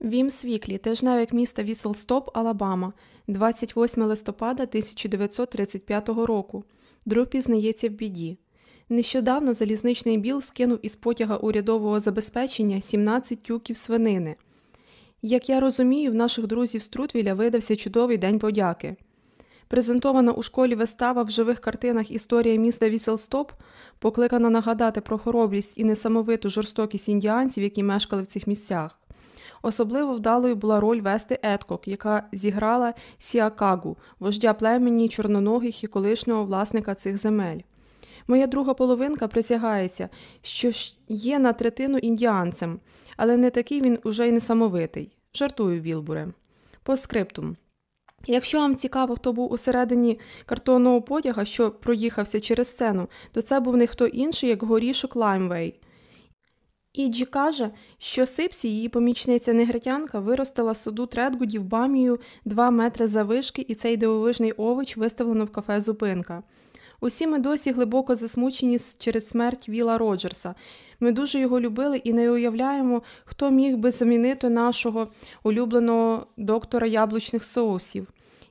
Вімс Віклі, тижневик міста Віселстоп, Алабама, 28 листопада 1935 року. Друг пізнається в біді. Нещодавно Залізничний Білл скинув із потяга урядового забезпечення 17 тюків свинини. Як я розумію, в наших друзів з Трутвіля видався чудовий день подяки. Презентована у школі вистава в живих картинах історія міста Віселстоп, покликана нагадати про хоробрість і несамовиту жорстокість індіанців, які мешкали в цих місцях. Особливо вдалою була роль Вести Еткок, яка зіграла Сіакагу, вождя племені чорноногих і колишнього власника цих земель. Моя друга половинка присягається, що є на третину індіанцем, але не такий він уже й несамовитий. Жартую, Вілбуре. По скриптум. Якщо вам цікаво, хто був усередині картонного потяга, що проїхався через сцену, то це був не хто інший, як горішок Лаймвей. Іджі каже, що Сипсі, її помічниця негритянка, виростила суду Тредгудів бамію 2 метри завишки, і цей дивовижний овоч виставлено в кафе Зупинка. Усі ми досі глибоко засмучені через смерть Віла Роджерса. Ми дуже його любили і не уявляємо, хто міг би замінити нашого улюбленого доктора яблучних соусів.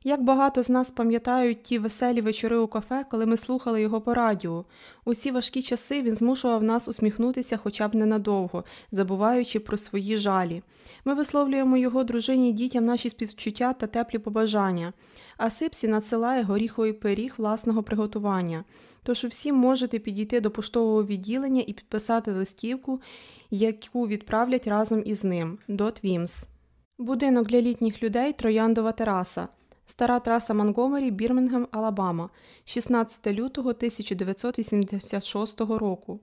Як багато з нас пам'ятають ті веселі вечори у кафе, коли ми слухали його по радіо. У ці важкі часи він змушував нас усміхнутися хоча б ненадовго, забуваючи про свої жалі. Ми висловлюємо його дружині і дітям наші співчуття та теплі побажання, а Сипсі надсилає горіховий пиріг власного приготування. Тож всі можете підійти до поштового відділення і підписати листівку, яку відправлять разом із ним до Твімс. Будинок для літніх людей Трояндова тераса. Стара траса Монгомері, Бірмінгем, Алабама, 16 лютого 1986 року.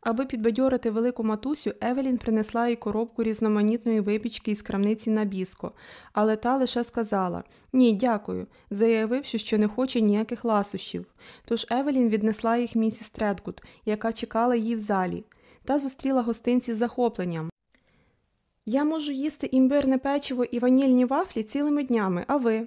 Аби підбадьорити велику матусю, Евелін принесла їй коробку різноманітної випічки із крамниці на біско, але та лише сказала Ні, дякую, заявивши, що не хоче ніяких ласощів. Тож Евелін віднесла їх місіс Тредгуд, яка чекала її в залі, та зустріла гостинці з захопленням. Я можу їсти імбирне печиво і ванільні вафлі цілими днями, а ви?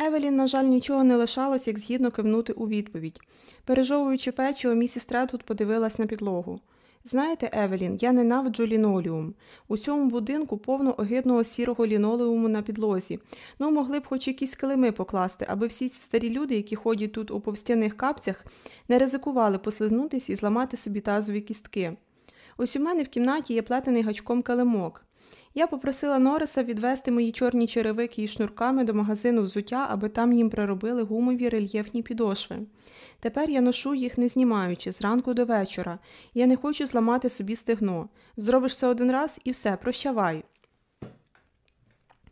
Евелін, на жаль, нічого не лишалось, як згідно кивнути у відповідь. Пережовуючи печиво, місіс Тредгуд подивилась на підлогу. Знаєте, Евелін, я ненавиджу лінолеум. У цьому будинку повно огидного сірого лінолеуму на підлозі. Ну, могли б хоч якісь килими покласти, аби всі ці старі люди, які ходять тут у повстяних капцях, не ризикували послизнутись і зламати собі тазові кістки. Ось у мене в кімнаті є плетений гачком килимок. Я попросила Нориса відвести мої чорні черевики із шнурками до магазину взуття, аби там їм приробили гумові рельєфні підошви. Тепер я ношу їх не знімаючи, зранку до вечора. Я не хочу зламати собі стегно. Зробиш це один раз і все, прощавай.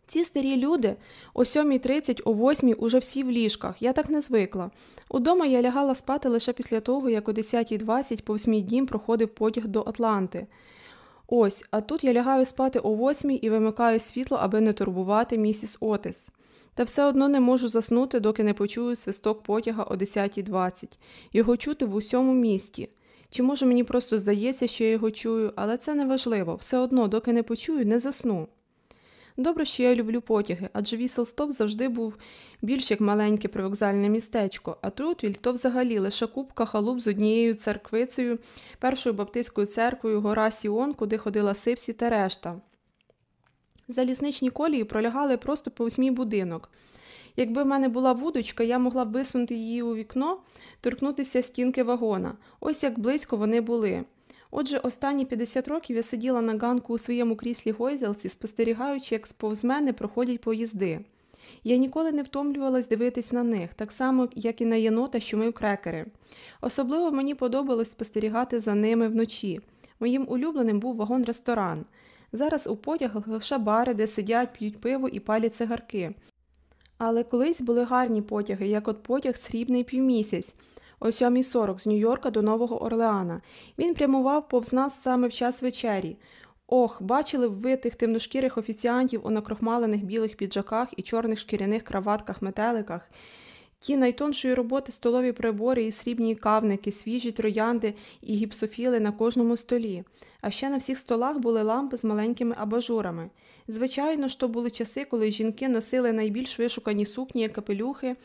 Ці старі люди о 7.30, о 8 уже всі в ліжках, я так не звикла. Удома я лягала спати лише після того, як о 10.20 повз мій дім проходив потяг до Атланти. Ось, а тут я лягаю спати о восьмій і вимикаю світло, аби не турбувати місіс Отис. Та все одно не можу заснути, доки не почую свисток потяга о 10.20. Його чути в усьому місті. Чи може мені просто здається, що я його чую, але це не важливо, все одно, доки не почую, не засну. Добре, що я люблю потяги, адже Віселстоп завжди був більш як маленьке привокзальне містечко, а Трутвіль то взагалі лише купка халуп з однією церквицею, першою баптистською церквою, гора Сіон, куди ходила Сипсі та решта. Залізничні колії пролягали просто повз мій будинок. Якби в мене була вудочка, я могла б висунути її у вікно, торкнутися стінки вагона. Ось як близько вони були. Отже, останні 50 років я сиділа на ганку у своєму кріслі гойзелці, спостерігаючи, як повз мене проходять поїзди. Я ніколи не втомлювалась дивитись на них, так само, як і на єнота, що мив крекери. Особливо мені подобалось спостерігати за ними вночі. Моїм улюбленим був вагон-ресторан. Зараз у потягах лише бари, де сидять, п'ють пиво і палять цигарки. Але колись були гарні потяги, як от потяг срібний півмісяць о 7.40 з Нью-Йорка до Нового Орлеана. Він прямував повз нас саме в час вечері. Ох, бачили б ви тих темношкірих офіціантів у накрохмалених білих піджаках і чорних шкіряних краватках метеликах. Ті найтоншої роботи столові прибори і срібні кавники, свіжі троянди і гіпсофіли на кожному столі, а ще на всіх столах були лампи з маленькими абажурами. Звичайно ж, то були часи, коли жінки носили найбільш вишукані сукні, капелюхи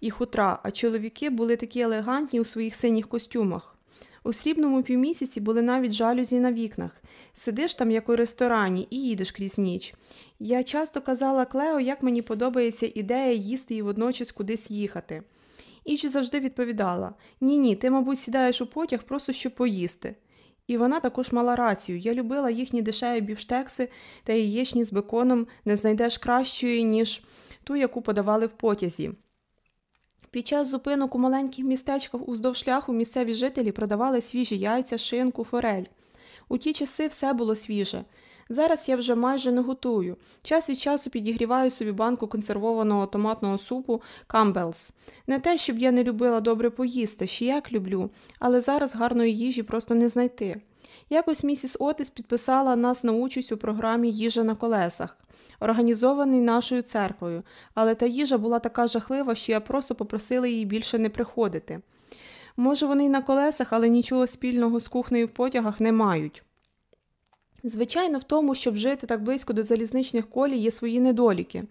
і хутра, а чоловіки були такі елегантні у своїх синіх костюмах. У срібному півмісяці були навіть жалюзі на вікнах. Сидиш там, як у ресторані, і їдеш крізь ніч. Я часто казала Клео, як мені подобається ідея їсти і водночас кудись їхати. Іджі завжди відповідала Ні, ні, ти, мабуть, сідаєш у потяг просто щоб поїсти. І вона також мала рацію. Я любила їхні дешеві бівштекси та яєчні з беконом не знайдеш кращої, ніж ту, яку подавали в потязі. Під час зупинок у маленьких містечках уздовж шляху місцеві жителі продавали свіжі яйця, шинку, форель. У ті часи все було свіже. Зараз я вже майже не готую. Час від часу підігріваю собі банку консервованого томатного супу Campbell's. Не те, щоб я не любила добре поїсти, ще як люблю, але зараз гарної їжі просто не знайти. Якось місіс Отис підписала нас на участь у програмі Їжа на колесах, організований нашою церквою, але та їжа була така жахлива, що я просто попросила її більше не приходити. Може, вони й на колесах, але нічого спільного з кухнею в потягах не мають. Звичайно, в тому, щоб жити так близько до залізничних колій, є свої недоліки.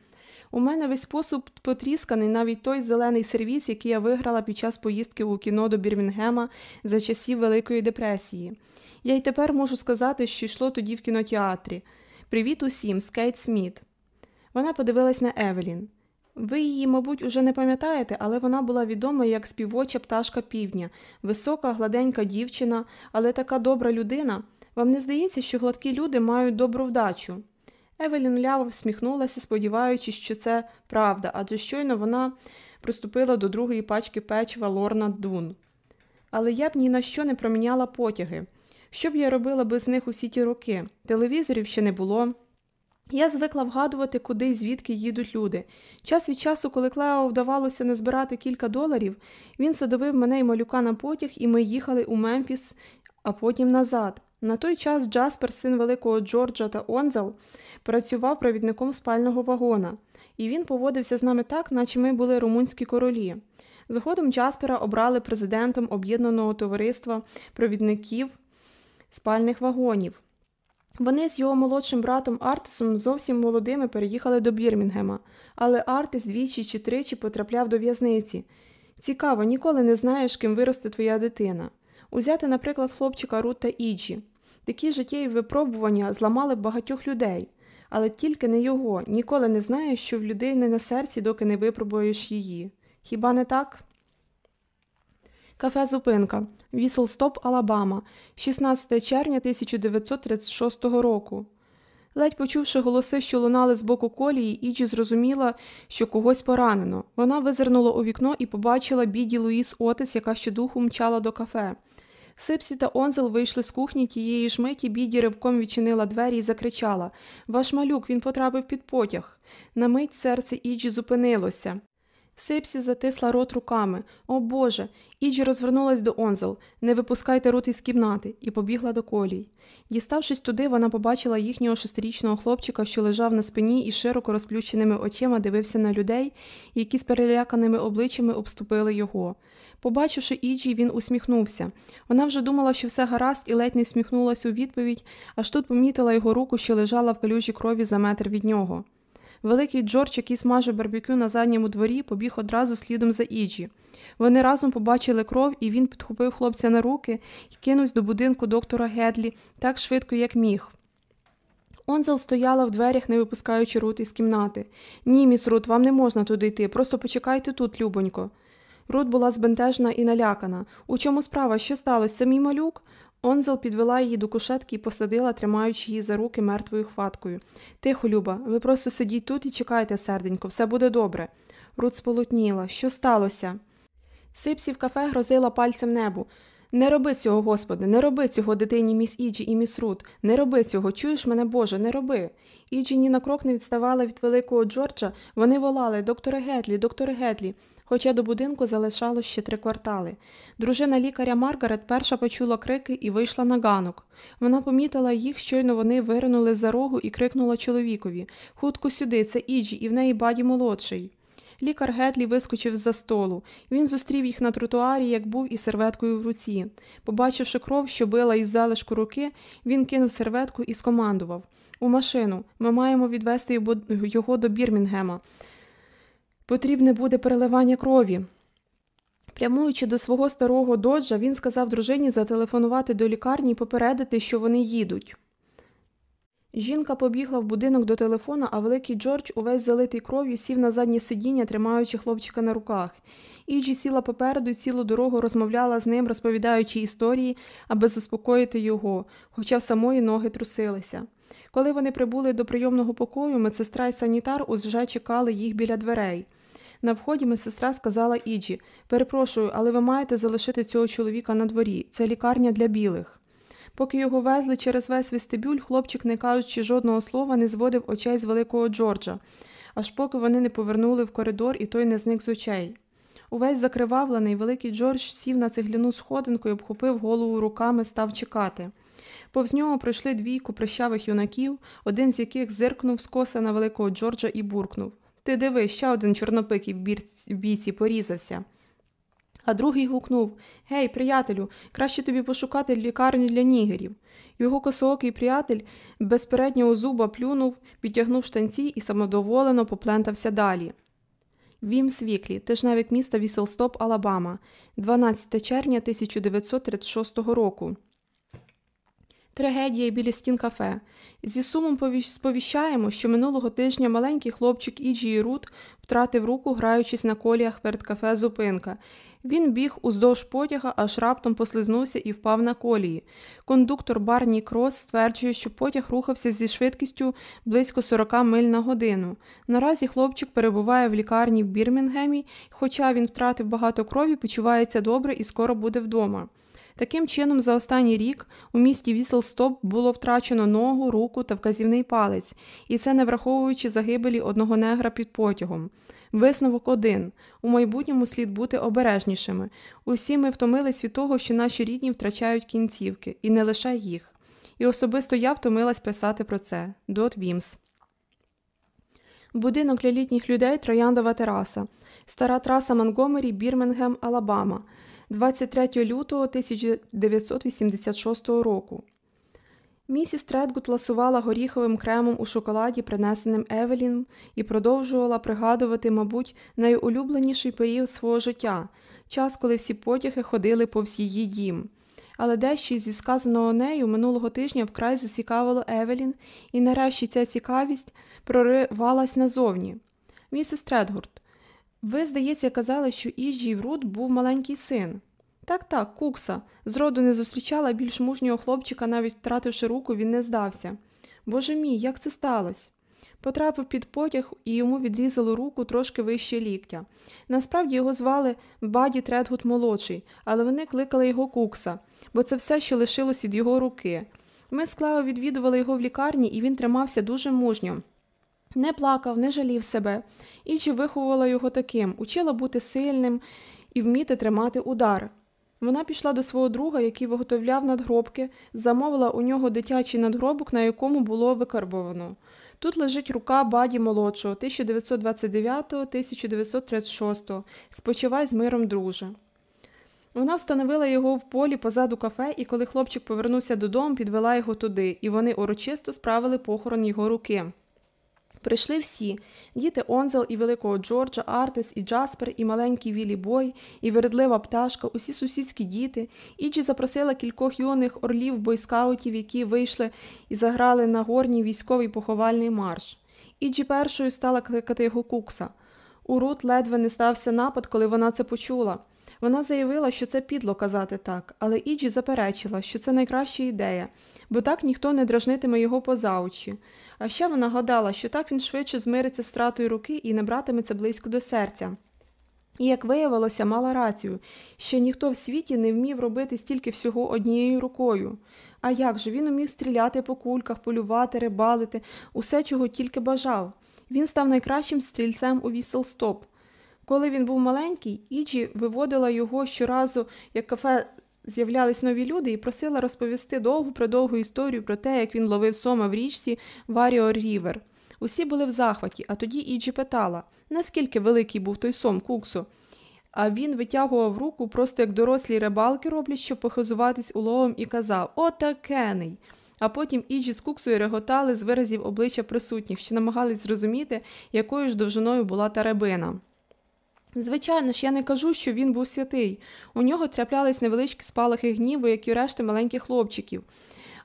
У мене весь спосіб потрісканий навіть той зелений сервіс, який я виграла під час поїздки у кіно до Бірмінгема за часів Великої депресії. Я й тепер можу сказати, що йшло тоді в кінотеатрі. Привіт усім, Скейт Сміт. Вона подивилась на Евелін. Ви її, мабуть, уже не пам'ятаєте, але вона була відома як співоча пташка півдня, висока, гладенька дівчина, але така добра людина. Вам не здається, що гладкі люди мають добру вдачу? Евелін ляво всміхнулася, сподіваючись, що це правда, адже щойно вона приступила до другої пачки печива Лорна Дун. Але я б ні на що не проміняла потяги. Що б я робила без них усі ті роки? Телевізорів ще не було. Я звикла вгадувати, куди і звідки їдуть люди. Час від часу, коли Клео вдавалося назбирати кілька доларів, він садовив мене і малюка на потяг, і ми їхали у Мемфіс, а потім назад. На той час Джаспер, син великого Джорджа та Онзел, працював провідником спального вагона, і він поводився з нами так, наче ми були румунські королі. Згодом Джаспера обрали президентом об'єднаного товариства провідників спальних вагонів. Вони з його молодшим братом Артисом зовсім молодими переїхали до Бірмінгема, але Артис двічі чи тричі потрапляв до в'язниці. Цікаво, ніколи не знаєш, ким виросте твоя дитина. Узяти, наприклад, хлопчика Рут Іджі. Такі життєві випробування зламали багатьох людей, але тільки не його, ніколи не знаєш, що в людини на серці, доки не випробуєш її. Хіба не так? Кафе Зупинка. Віселстоп, Алабама, 16 червня 1936 року. Ледь почувши голоси, що лунали з боку колії, Іджі зрозуміла, що когось поранено. Вона визирнула у вікно і побачила Бідді Луїс Отис, яка щодуху мчала до кафе. Сипсі та Онзел вийшли з кухні тієї ж миті, Бідді ривком відчинила двері і закричала Ваш малюк, він потрапив під потяг. На мить серце Іджі зупинилося. Сипсі затисла рот руками. О Боже. Іджі розвернулась до Онзел. Не випускайте рот із кімнати, і побігла до колій. Діставшись туди, вона побачила їхнього шестирічного хлопчика, що лежав на спині і широко розплющеними очима дивився на людей, які з переляканими обличчями обступили його. Побачивши Іджі, він усміхнувся. Вона вже думала, що все гаразд, і ледь не всміхнулася у відповідь, аж тут помітила його руку, що лежала в калюжі крові за метр від нього. Великий Джордж, який смажив барбекю на задньому дворі, побіг одразу слідом за Іджі. Вони разом побачили кров, і він підхопив хлопця на руки і кинувся до будинку доктора Гедлі так швидко, як міг. Онзел стояла в дверях, не випускаючи Рут із кімнати. Ні, міс Рут, вам не можна туди йти, просто почекайте тут, любонько. Рут була збентежена і налякана. У чому справа? Що сталося? Це мій малюк? Онзел підвела її до кушетки і посадила, тримаючи її за руки мертвою хваткою. Тихо, Люба, ви просто сидіть тут і чекайте, серденько, все буде добре. Рут сполотніла. Що сталося? Сипсі в кафе грозила пальцем небу. Не роби цього, Господи, не роби цього дитині міс Іджі і міс Рут. Не роби цього, чуєш мене, Боже, не роби. Іджі ні на крок не відставала від великого Джорджа. Вони волали Докторе Гетлі, докторе Гетлі хоча до будинку залишалось ще три квартали. Дружина лікаря Маргарет перша почула крики і вийшла на ганок. Вона помітила їх, щойно вони виринули з-за рогу і крикнула чоловікові Хутко сюди, це Іджі, і в неї Баді молодший. Лікар Гетлі вискочив з за столу. Він зустрів їх на тротуарі, як був, із серветкою в руці. Побачивши кров, що била із залишку руки, він кинув серветку і скомандував У машину. Ми маємо відвезти його до Бірмінгема. Потрібне буде переливання крові. Прямуючи до свого старого доджа, він сказав дружині зателефонувати до лікарні і попередити, що вони їдуть. Жінка побігла в будинок до телефона, а великий Джордж, увесь залитий кров'ю, сів на заднє сидіння, тримаючи хлопчика на руках. Іджі сіла попереду і цілу дорогу розмовляла з ним, розповідаючи історії, аби заспокоїти його, хоча в самої ноги трусилися. Коли вони прибули до прийомного покою, медсестра і санітар уже чекали їх біля дверей. На вході медсестра сказала Іджі Перепрошую, але ви маєте залишити цього чоловіка на дворі. Це лікарня для білих. Поки його везли через весь вестибюль, хлопчик, не кажучи жодного слова, не зводив очей з великого Джорджа, аж поки вони не повернули в коридор і той не зник з очей. Увесь закривавлений, великий Джордж сів на цегляну сходинку і обхопив голову руками, став чекати. Повз нього пройшли двійку прищавих юнаків, один з яких зиркнув скоса на великого Джорджа і буркнув Ти диви, ще один чорнопикий в бійці порізався. А другий гукнув Гей, приятелю, краще тобі пошукати лікарню для нігерів. Його косоокий приятель без переднього зуба плюнув, підтягнув штанці і самодоволено поплентався далі. Вімс Віклі, тижневик міста Віселстоп, Алабама, 12 червня 1936 року. Трагедія біля стін кафе. Зі сумом сповіщаємо, що минулого тижня маленький хлопчик Іджі Рут втратив руку, граючись на коліях перед кафе Зупинка. Він біг уздовж потяга, аж раптом послизнувся і впав на колії. Кондуктор Барні Крос стверджує, що потяг рухався зі швидкістю близько 40 миль на годину. Наразі хлопчик перебуває в лікарні в Бірмінгемі, хоча він втратив багато крові, почувається добре і скоро буде вдома. Таким чином, за останній рік у місті Віселстоп було втрачено ногу, руку та вказівний палець, і це не враховуючи загибелі одного негра під потягом. Висновок один у майбутньому слід бути обережнішими. Усі ми втомились від того, що наші рідні втрачають кінцівки, і не лише їх. І особисто я втомилась писати про це. Дот Вімс. Будинок для літніх людей Трояндова тераса. Стара траса Монгомері, Бірмінгем, Алабама. 23 лютого 1986 року. Місіс Тредгут ласувала горіховим кремом у шоколаді, принесеним Евелін, і продовжувала пригадувати, мабуть, найулюбленіший період свого життя час, коли всі потяги ходили повз її дім. Але дещо зі сказаного нею минулого тижня вкрай зацікавило Евелін, і нарешті ця цікавість проривалась назовні. Місіс Тредгурт, ви, здається, казали, що Іжі Рут був маленький син. Так, так, кукса. Зроду не зустрічала більш мужнього хлопчика, навіть втративши руку, він не здався. Боже мій, як це сталося? Потрапив під потяг і йому відрізало руку трошки вище ліктя. Насправді його звали Баді Тредгуд молодший, але вони кликали його кукса, бо це все, що лишилось від його руки. Ми з Клео відвідували його в лікарні, і він тримався дуже мужньо. Не плакав, не жалів себе. Іджі виховувала його таким, учила бути сильним і вміти тримати удар. Вона пішла до свого друга, який виготовляв надгробки, замовила у нього дитячий надгробок, на якому було викарбовано. Тут лежить рука Баді молодшого 1929-1936. Спочивай з миром, друже. Вона встановила його в полі позаду кафе, і коли хлопчик повернувся додому, підвела його туди, і вони урочисто справили похорон його руки. Прийшли всі діти Онзел і великого Джорджа, Артес, і Джаспер, і маленький Вілі Бой, і вередлива пташка, усі сусідські діти. Іджі запросила кількох юних орлів бойскаутів, які вийшли і заграли на горні військовий поховальний марш. Іджі першою стала кликати його кукса. У Рут ледве не стався напад, коли вона це почула. Вона заявила, що це підло казати так, але Іджі заперечила, що це найкраща ідея, бо так ніхто не дражнитиме його поза очі. А ще вона гадала, що так він швидше змириться з стратою руки і не братиметься близько до серця. І, як виявилося, мала рацію, що ніхто в світі не вмів робити стільки всього однією рукою. А як же він умів стріляти по кульках, полювати, рибалити, усе, чого тільки бажав. Він став найкращим стрільцем у Віселстоп. Коли він був маленький, Іджі виводила його щоразу, як кафе з'являлись нові люди і просила розповісти довгу продовгу історію про те, як він ловив сома в річці Варіор Рівер. Усі були в захваті, а тоді Іджі питала, наскільки великий був той сом куксу. А він витягував руку, просто як дорослі рибалки роблять, щоб похизуватись уловом, і казав Отакений. А потім Іджі з куксою реготали з виразів обличчя присутніх, що намагались зрозуміти, якою ж довжиною була та рибина. Звичайно ж, я не кажу, що він був святий. У нього траплялись невеличкі спалахи гніву, як і решти маленьких хлопчиків.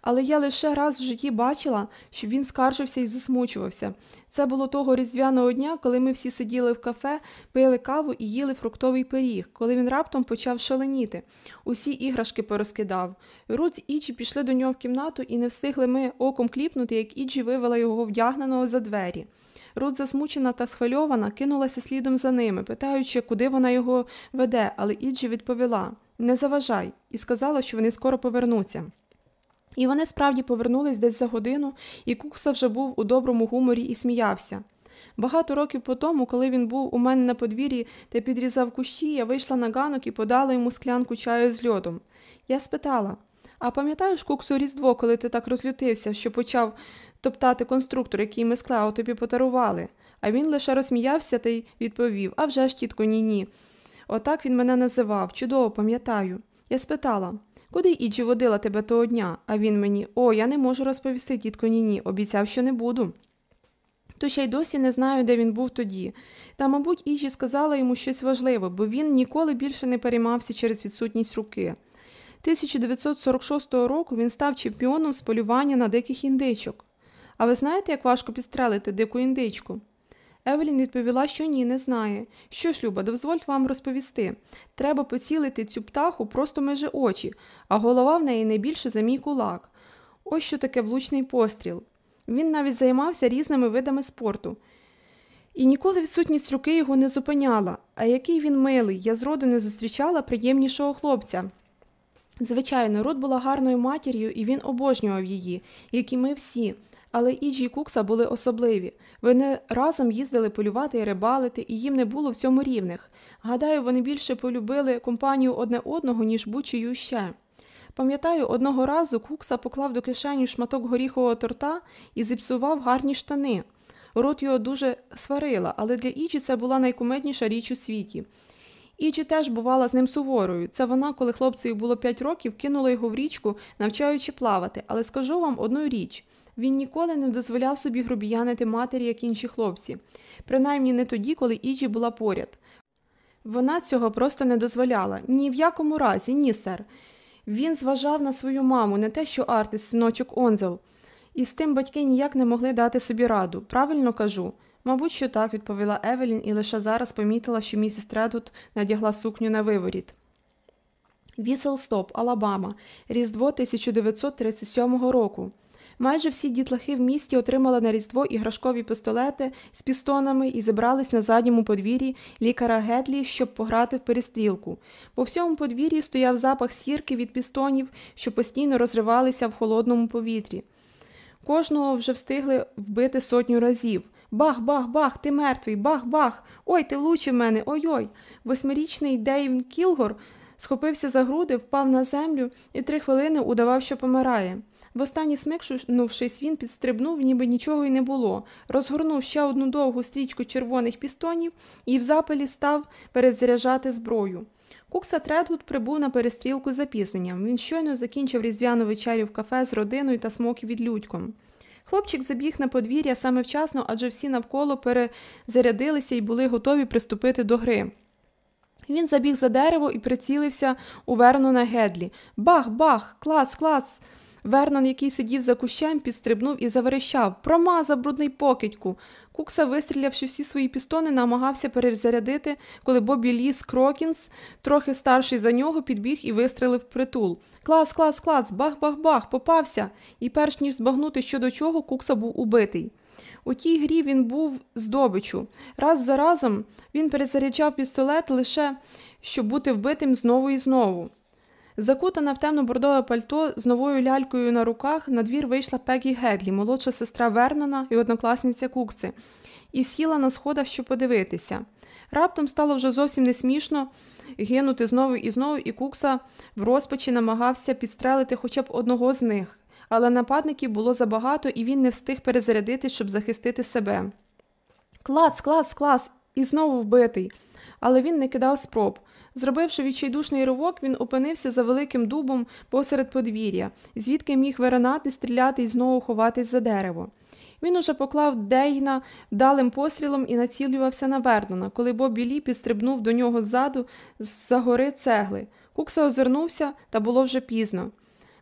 Але я лише раз в житті бачила, що він скаржився і засмучувався. Це було того різдвяного дня, коли ми всі сиділи в кафе, пили каву і їли фруктовий пиріг, коли він раптом почав шаленіти. Усі іграшки порозкидав. Рут з Іджі пішли до нього в кімнату і не встигли ми оком кліпнути, як Іджі вивела його вдягненого за двері. Рут, засмучена та схвильована, кинулася слідом за ними, питаючи, куди вона його веде, але Іджі відповіла не заважай, і сказала, що вони скоро повернуться. І вони справді повернулись десь за годину, і Кукса вже був у доброму гуморі і сміявся. Багато років по тому, коли він був у мене на подвір'ї та підрізав кущі, я вийшла на ганок і подала йому склянку чаю з льодом. Я спитала а пам'ятаєш куксу Різдво, коли ти так розлютився, що почав топтати конструктор, який ми з Клео тобі подарували? А він лише розсміявся та й відповів А вже ж, тітко ні-ні. Отак він мене називав, чудово пам'ятаю. Я спитала Куди Іджі водила тебе того дня? А він мені О, я не можу розповісти, тітко ні-ні, обіцяв, що не буду. То ще й досі не знаю, де він був тоді. Та, мабуть, Іджі сказала йому щось важливе, бо він ніколи більше не переймався через відсутність руки. 1946 року він став чемпіоном з полювання на диких індичок. А ви знаєте, як важко підстрелити дику індичку? Евелін відповіла, що ні, не знає. Що ж, Люба, дозвольте вам розповісти. Треба поцілити цю птаху просто межи очі, а голова в неї не більше за мій кулак. Ось що таке влучний постріл. Він навіть займався різними видами спорту. І ніколи відсутність руки його не зупиняла. А який він милий, я зроду не зустрічала приємнішого хлопця. Звичайно, Рут була гарною матір'ю, і він обожнював її, як і ми всі. Але Іджі і Кукса були особливі. Вони разом їздили полювати і рибалити, і їм не було в цьому рівних. Гадаю, вони більше полюбили компанію одне одного, ніж будь-чию ще. Пам'ятаю, одного разу Кукса поклав до кишені шматок горіхового торта і зіпсував гарні штани. Рот його дуже сварила, але для Іджі це була найкумедніша річ у світі. Іджі теж бувала з ним суворою. Це вона, коли хлопцеві було 5 років, кинула його в річку, навчаючи плавати, але скажу вам одну річ. Він ніколи не дозволяв собі грубіянити матері, як інші хлопці, принаймні не тоді, коли Іджі була поряд. Вона цього просто не дозволяла. Ні в якому разі, ні, сер. Він зважав на свою маму, не те, що Артис, синочок Онзел. І з тим батьки ніяк не могли дати собі раду. Правильно кажу. Мабуть, що так, відповіла Евелін і лише зараз помітила, що місіс Тредут надягла сукню на виворіт. Вісел Стоп, Алабама, Різдво 1937 року. Майже всі дітлахи в місті отримали на різдво іграшкові пістолети з пістонами і зібрались на задньому подвір'ї лікаря Гедлі, щоб пограти в перестрілку. По всьому подвір'ю стояв запах сірки від пістонів, що постійно розривалися в холодному повітрі. Кожного вже встигли вбити сотню разів. Бах, бах, бах, ти мертвий, бах, бах. Ой, ти влучив мене, ой-ой. Восьмирічний Дейв Кілгор схопився за груди, впав на землю і три хвилини удавав, що помирає. Востаннє смикнувшись, він підстрибнув, ніби нічого й не було, розгорнув ще одну довгу стрічку червоних пістонів і в запалі став перезаряджати зброю. Кукса Тредгуд прибув на перестрілку з запізненням. Він щойно закінчив різдвяну вечерю в кафе з родиною та Смокі Відлюдьком. Хлопчик забіг на подвір'я саме вчасно, адже всі навколо перезарядилися і були готові приступити до гри. Він забіг за дерево і прицілився у Вернона Гедлі. Бах, бах, клац, клац. Вернон, який сидів за кущем, підстрибнув і заверещав Промазав, брудний покидьку. Кукса, вистрілявши всі свої пістони, намагався перезарядити, коли Бобі Ліс Крокінс, трохи старший за нього, підбіг і вистрелив притул. Клас, клас, клас, бах-бах-бах, попався. І перш ніж збагнути, що до чого, Кукса був убитий. У тій грі він був здобичу. Раз за разом він перезаряджав пістолет лише щоб бути вбитим знову і знову. Закутана в темно-бордове пальто з новою лялькою на руках на двір вийшла Пегі Гедлі, молодша сестра Вернона і однокласниця Кукси, і сіла на сходах, щоб подивитися. Раптом стало вже зовсім не смішно гинути знову і знову, і Кукса в розпачі намагався підстрелити хоча б одного з них, але нападників було забагато, і він не встиг перезарядитись, щоб захистити себе. Клац, клац, клац, і знову вбитий. Але він не кидав спроб. Зробивши відчайдушний ривок, він опинився за великим дубом посеред подвір'я, звідки міг виранати, стріляти і знову ховатись за дерево. Він уже поклав Дейна вдалим пострілом і націлювався на Вернона, коли Бобі Лі підстрибнув до нього ззаду з-за гори цегли. Кукса озирнувся, та було вже пізно.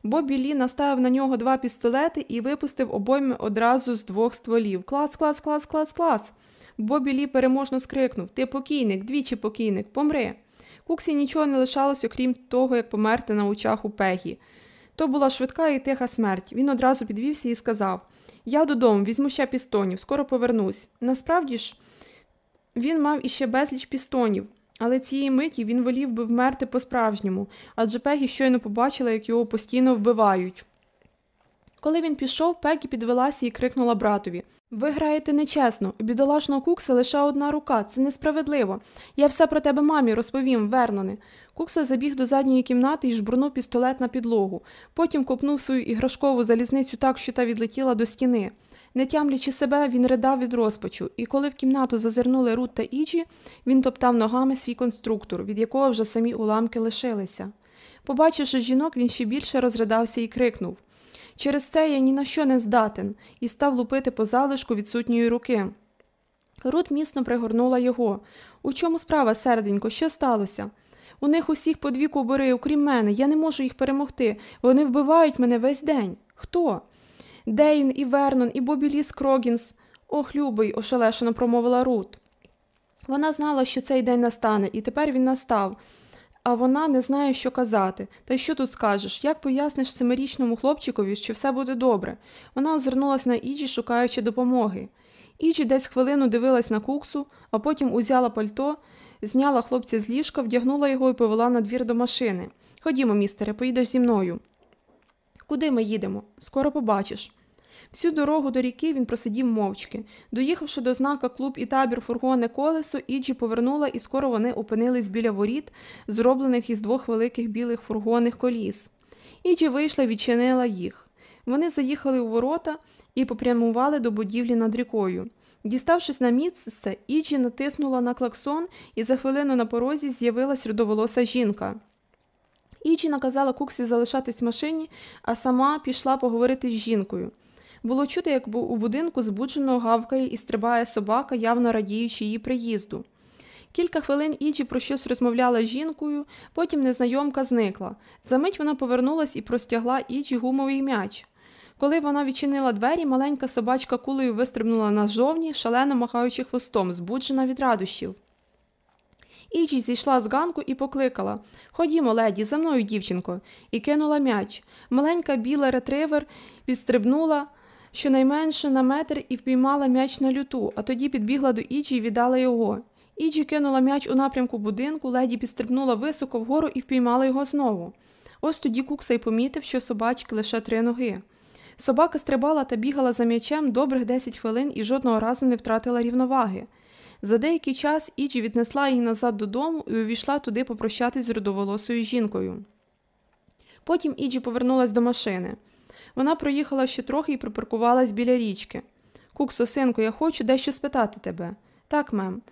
Бобі Лі наставив на нього два пістолети і випустив обойми одразу з двох стволів. Клац, клац, клац, клац, клац. Бобі Лі переможно скрикнув Ти покійник, двічі покійник, помри. Куксі нічого не лишалось, окрім того, як померти на очах у Пегі. То була швидка і тиха смерть. Він одразу підвівся і сказав Я додому, візьму ще пістонів, скоро повернусь. Насправді ж, він мав іще безліч пістонів, але цієї миті він волів би вмерти по-справжньому, адже Пегі щойно побачила, як його постійно вбивають. Коли він пішов, Пегі підвелася і крикнула братові Ви граєте нечесно, у бідолашного кукса лише одна рука, це несправедливо. Я все про тебе мамі розповім, Верноне. Кукса забіг до задньої кімнати і жбурнув пістолет на підлогу. Потім копнув свою іграшкову залізницю так, що та відлетіла до стіни. Не тямлячи себе, він ридав від розпачу, і коли в кімнату зазирнули Рут та Іджі, він топтав ногами свій конструктор, від якого вже самі уламки лишилися. Побачивши жінок, він ще більше розридався і крикнув Через це я ні на що не здатен, і став лупити по залишку відсутньої руки. Рут міцно пригорнула його. У чому справа, серденько, що сталося? У них усіх по дві кобури, окрім мене, я не можу їх перемогти. Вони вбивають мене весь день. Хто? Дейн, і Вернон, і Бобі Ліс Крогінс. Ох, любий, ошелешено промовила Рут. Вона знала, що цей день настане, і тепер він настав. А вона не знає, що казати. Та й що тут скажеш? Як поясниш семирічному хлопчикові, що все буде добре? Вона озирнулась на Іджі, шукаючи допомоги. Іджі десь хвилину дивилась на куксу, а потім узяла пальто, зняла хлопця з ліжка, вдягнула його і повела на двір до машини. Ходімо, містере, поїдеш зі мною. Куди ми їдемо? Скоро побачиш. Всю дорогу до ріки він просидів мовчки. Доїхавши до знака клуб і табір фургоне колесо, Іджі повернула, і скоро вони опинились біля воріт, зроблених із двох великих білих фургонних коліс. Іджі вийшла і відчинила їх. Вони заїхали у ворота і попрямували до будівлі над рікою. Діставшись на місце, Іджі натиснула на клаксон, і за хвилину на порозі з'явилась рудоволоса жінка. Іджі наказала Куксі залишатись в машині, а сама пішла поговорити з жінкою. Було чути, як у будинку збуджено гавкає і стрибає собака, явно радіючи її приїзду. Кілька хвилин Іджі про щось розмовляла з жінкою, потім незнайомка зникла. Замить вона повернулась і простягла Іджі гумовий м'яч. Коли вона відчинила двері, маленька собачка кулею вистрибнула назовні, шалено махаючи хвостом, збуджена від радощів. Іджі зійшла з ганку і покликала Ходімо, леді, за мною, дівчинко, і кинула м'яч. Маленька біла ретривер відстрибнула щонайменше на метр і впіймала м'яч на люту, а тоді підбігла до Іджі і віддала його. Іджі кинула м'яч у напрямку будинку, леді підстрибнула високо вгору і впіймала його знову. Ось тоді Кукса й помітив, що собачки лише три ноги. Собака стрибала та бігала за м'ячем добрих 10 хвилин і жодного разу не втратила рівноваги. За деякий час Іджі віднесла її назад додому і увійшла туди попрощатись з рудоволосою жінкою. Потім Іджі повернулась до машини. Вона проїхала ще трохи і припаркувалась біля річки. Куксо, синку, я хочу дещо спитати тебе. Так, мем.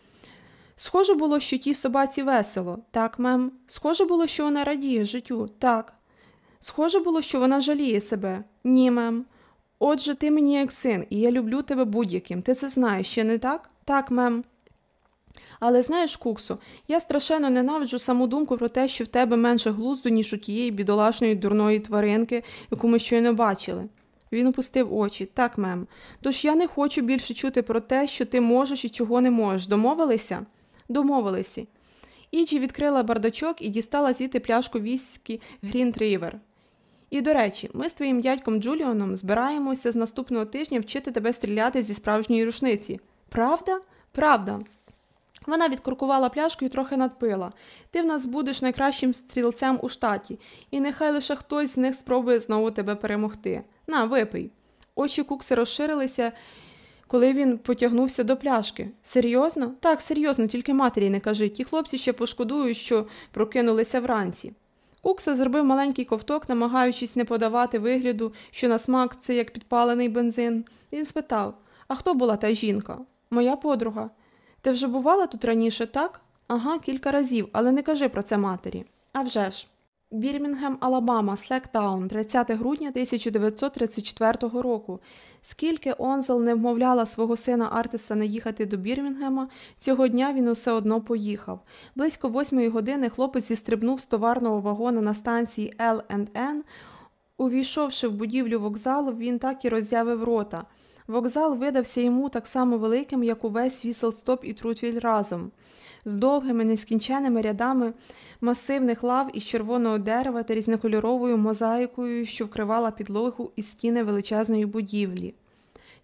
Схоже було, що тій собаці весело. Так, мем. Схоже було, що вона радіє життю. Так. Схоже було, що вона жаліє себе. Ні, мем. Отже, ти мені як син, і я люблю тебе будь-яким. Ти це знаєш, ще не так? Так, мем. Але знаєш, Куксо, я страшенно ненавиджу саму думку про те, що в тебе менше глузду, ніж у тієї бідолашної дурної тваринки, яку ми щойно бачили. Він опустив очі. Так, мем. Тож я не хочу більше чути про те, що ти можеш і чого не можеш. Домовилися? Домовилися. Іджі відкрила бардачок і дістала звідти пляшку віскі Грін Рівер. І, до речі, ми з твоїм дядьком Джуліоном збираємося з наступного тижня вчити тебе стріляти зі справжньої рушниці. Правда? Правда. Вона відкуркувала пляшку і трохи надпила. Ти в нас будеш найкращим стрілцем у штаті, і нехай лише хтось з них спробує знову тебе перемогти. На, випий. Очі кукси розширилися, коли він потягнувся до пляшки. Серйозно? Так, серйозно, тільки матері не кажи. Ті хлопці ще пошкодують, що прокинулися вранці. Кукса зробив маленький ковток, намагаючись не подавати вигляду, що на смак це як підпалений бензин. Він спитав А хто була та жінка? Моя подруга. Ти вже бувала тут раніше, так? Ага, кілька разів, але не кажи про це матері. А вже ж. Бірмінгем, Алабама, Слектаун, 30 грудня 1934 року. Скільки Онзел не вмовляла свого сина Артиса не їхати до Бірмінгема, цього дня він усе одно поїхав. Близько восьмої години хлопець зістрибнув з товарного вагона на станції L&N. Увійшовши в будівлю вокзалу, він так і роззявив рота. Вокзал видався йому так само великим, як увесь Віселстоп і Трутвіль разом з довгими нескінченими рядами масивних лав із червоного дерева та різнокольоровою мозаїкою, що вкривала підлогу і стіни величезної будівлі.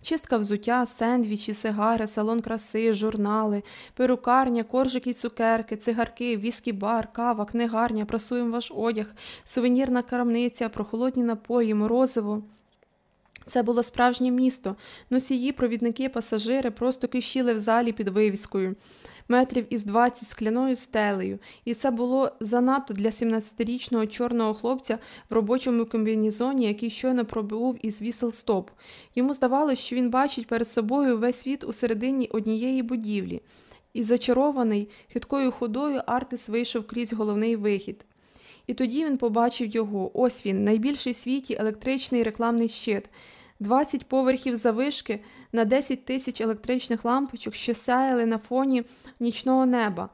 Чистка взуття, сендвічі, сигари, салон краси, журнали, перукарня, коржики й цукерки, цигарки, віскі бар, кава, книгарня, прасуємо ваш одяг, сувенірна крамниця, прохолодні напої, морозиво. Це було справжнє місто. Носії, провідники, пасажири просто кишіли в залі під вивіскою метрів із 20 скляною стелею, і це було занадто для 17-річного чорного хлопця в робочому комбінезоні, який щойно пробув із вісел-стоп. Йому здавалося, що він бачить перед собою весь світ у середині однієї будівлі, і зачарований хиткою ходою Артис вийшов крізь головний вихід. І тоді він побачив його. Ось він, найбільший в світі електричний рекламний щит. 20 поверхів завишки на 10 тисяч електричних лампочок, що сяяли на фоні нічного неба.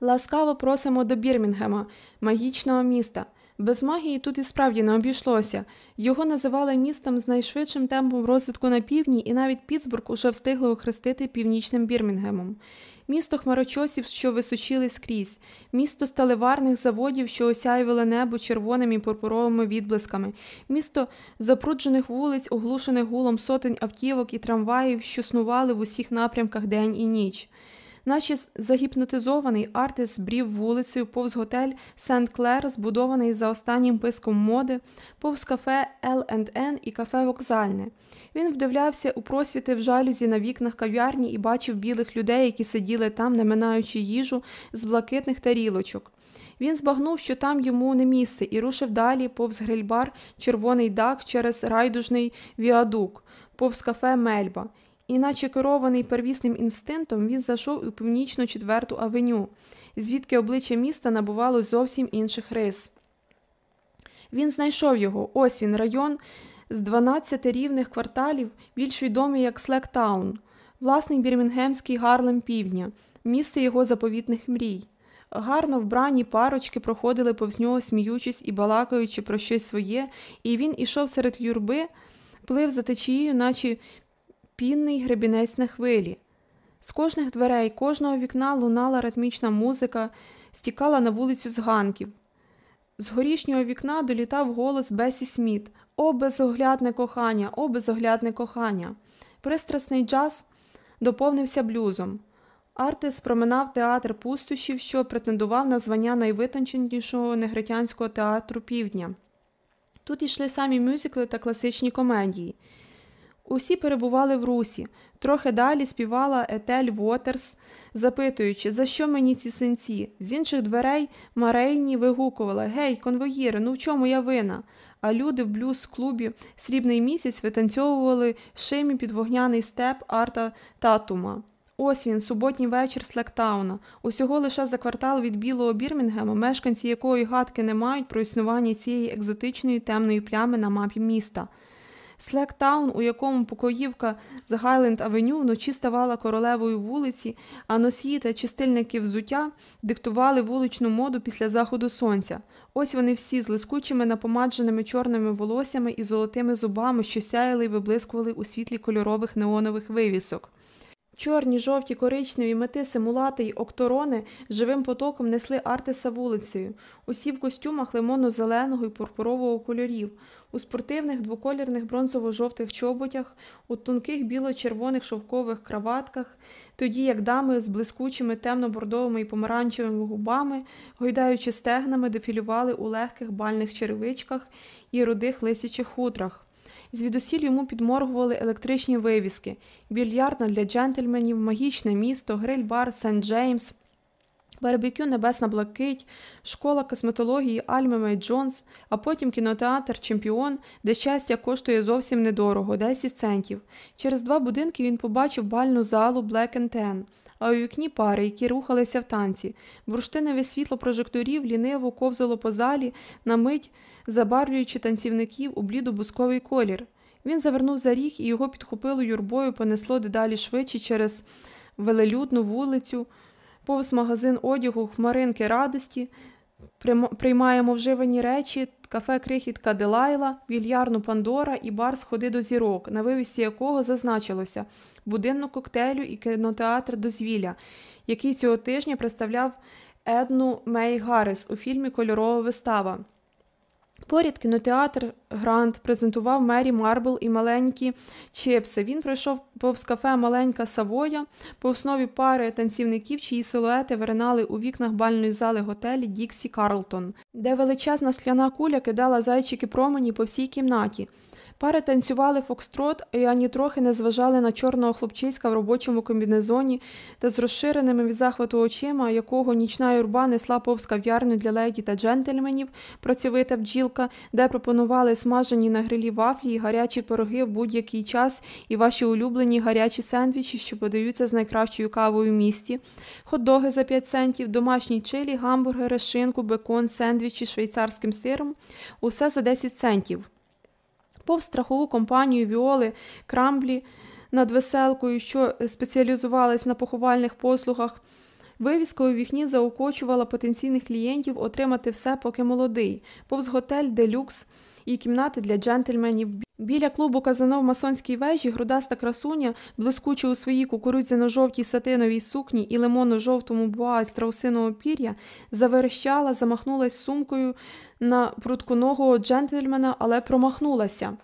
Ласкаво просимо до Бірмінгема, магічного міста. Без магії тут і справді не обійшлося. Його називали містом з найшвидшим темпом розвитку на півдні, і навіть Пітсбург уже встигли охрестити північним Бірмінгемом місто хмарочосів, що височили скрізь, місто сталеварних заводів, що осяювали небо червоними і пурпуровими відблисками, місто запруджених вулиць, оглушених гулом сотень автівок і трамваїв, що снували в усіх напрямках день і ніч. Наче загіпнотизований Артис брів вулицею повз готель Сент Клер, збудований за останнім писком моди, повз кафе L&N і кафе Вокзальне. Він вдивлявся у просвіти в жалюзі на вікнах кав'ярні і бачив білих людей, які сиділи там, не минаючи їжу з блакитних тарілочок. Він збагнув, що там йому не місце, і рушив далі повз грильбар червоний дак через райдужний віадук, повз кафе Мельба. Іначе керований первісним інстинктом, він зайшов у північну четверту авеню, звідки обличчя міста набувало зовсім інших рис. Він знайшов його, ось він, район з 12 рівних кварталів, більш відомий як Слектаун, власний бірмінгемський Гарлем Півдня, місце його заповітних мрій. Гарно вбрані парочки проходили повз нього, сміючись і балакаючи про щось своє, і він ішов серед юрби, плив за течією, наче пінний гребінець на хвилі. З кожних дверей, кожного вікна лунала ритмічна музика, стікала на вулицю з ганків. З горішнього вікна долітав голос Бесі Сміт О, безоглядне кохання, о, безоглядне кохання. Пристрасний джаз доповнився блюзом. Артис проминав театр пустощів, що претендував на звання найвитонченішого негритянського театру півдня. Тут йшли самі мюзикли та класичні комедії. Усі перебували в русі. Трохи далі співала Етель Вотерс, запитуючи, за що мені ці синці. З інших дверей Марейні вигукувала Гей, конвоїри, ну в чому я вина? А люди в блюз-клубі Срібний місяць витанцьовували шимі під вогняний степ арта татума. Ось він, суботній вечір Слектауна. Усього лише за квартал від білого Бірмінгема, мешканці якої гадки не мають про існування цієї екзотичної темної плями на мапі міста. Слектаун, у якому покоївка з Гайленд Авеню вночі ставала королевою вулиці, а носії та чистильники взуття диктували вуличну моду після заходу сонця. Ось вони всі з лискучими напомадженими чорними волоссями і золотими зубами, що сяяли й виблискували у світлі кольорових неонових вивісок. Чорні, жовті, коричневі метиси, мулати й окторони живим потоком несли Артиса вулицею, усі в костюмах лимонно-зеленого і пурпурового кольорів, у спортивних двоколірних бронзово-жовтих чоботях, у тонких біло-червоних шовкових краватках, тоді як дами з блискучими темно-бордовими і помаранчевими губами, гойдаючи стегнами, дефілювали у легких бальних черевичках і рудих лисячих хутрах. Звідусіль йому підморгували електричні вивіски, більярдна для джентльменів, магічне місто, гриль-бар Сент Джеймс, барбекю Небесна Блакить, школа косметології Альмема і Джонс, а потім кінотеатр Чемпіон, де щастя коштує зовсім недорого 10 центів. Через два будинки він побачив бальну залу Black and а у вікні пари, які рухалися в танці. Бурштинове світло прожекторів ліниво ковзало по залі, на мить забарвлюючи танцівників у блідо-бусковий колір. Він завернув за ріг і його підхопило юрбою, понесло дедалі швидше через велелюдну вулицю, повз магазин одягу, хмаринки радості, приймаємо вживані речі, кафе крихітка Делайла, вільярну Пандора і бар сходи до зірок, на вивісі якого зазначилося будинок коктейлю і кінотеатр дозвілля, який цього тижня представляв Едну Мей Гаррис у фільмі Кольорова вистава. Поряд кінотеатр Грант презентував Мері Марбл і маленькі чипси. Він пройшов повз кафе Маленька Савоя, по основі пари танцівників, чиї силуети виринали у вікнах бальної зали готелі Діксі Карлтон, де величезна скляна куля кидала зайчики промені по всій кімнаті. Пари танцювали фокстрот, і ані трохи не зважали на чорного хлопчиська в робочому комбінезоні та з розширеними від захвату очима, якого нічна юрба несла повз кав'ярню для леді та джентльменів, працьовита бджілка, де пропонували смажені на грилі вафлі і гарячі пироги в будь-який час і ваші улюблені гарячі сендвічі, що подаються з найкращою кавою в місті, хот-доги за 5 центів, домашні чилі, гамбургери, шинку, бекон, сендвічі швейцарським сиром. Усе за 10 центів повз страхову компанію Віоли Крамблі над веселкою, що спеціалізувалась на поховальних послугах. Вивіска у вікні заокочувала потенційних клієнтів отримати все, поки молодий, повз готель делюкс і кімнати для джентльменів. Біля клубу казано в масонській вежі грудаста красуня, блискуче у своїй кукурудзяно-жовтій сатиновій сукні і лимонно-жовтому буа страусиного пір'я, заверещала, замахнулась сумкою на прутконогого джентльмена, але промахнулася.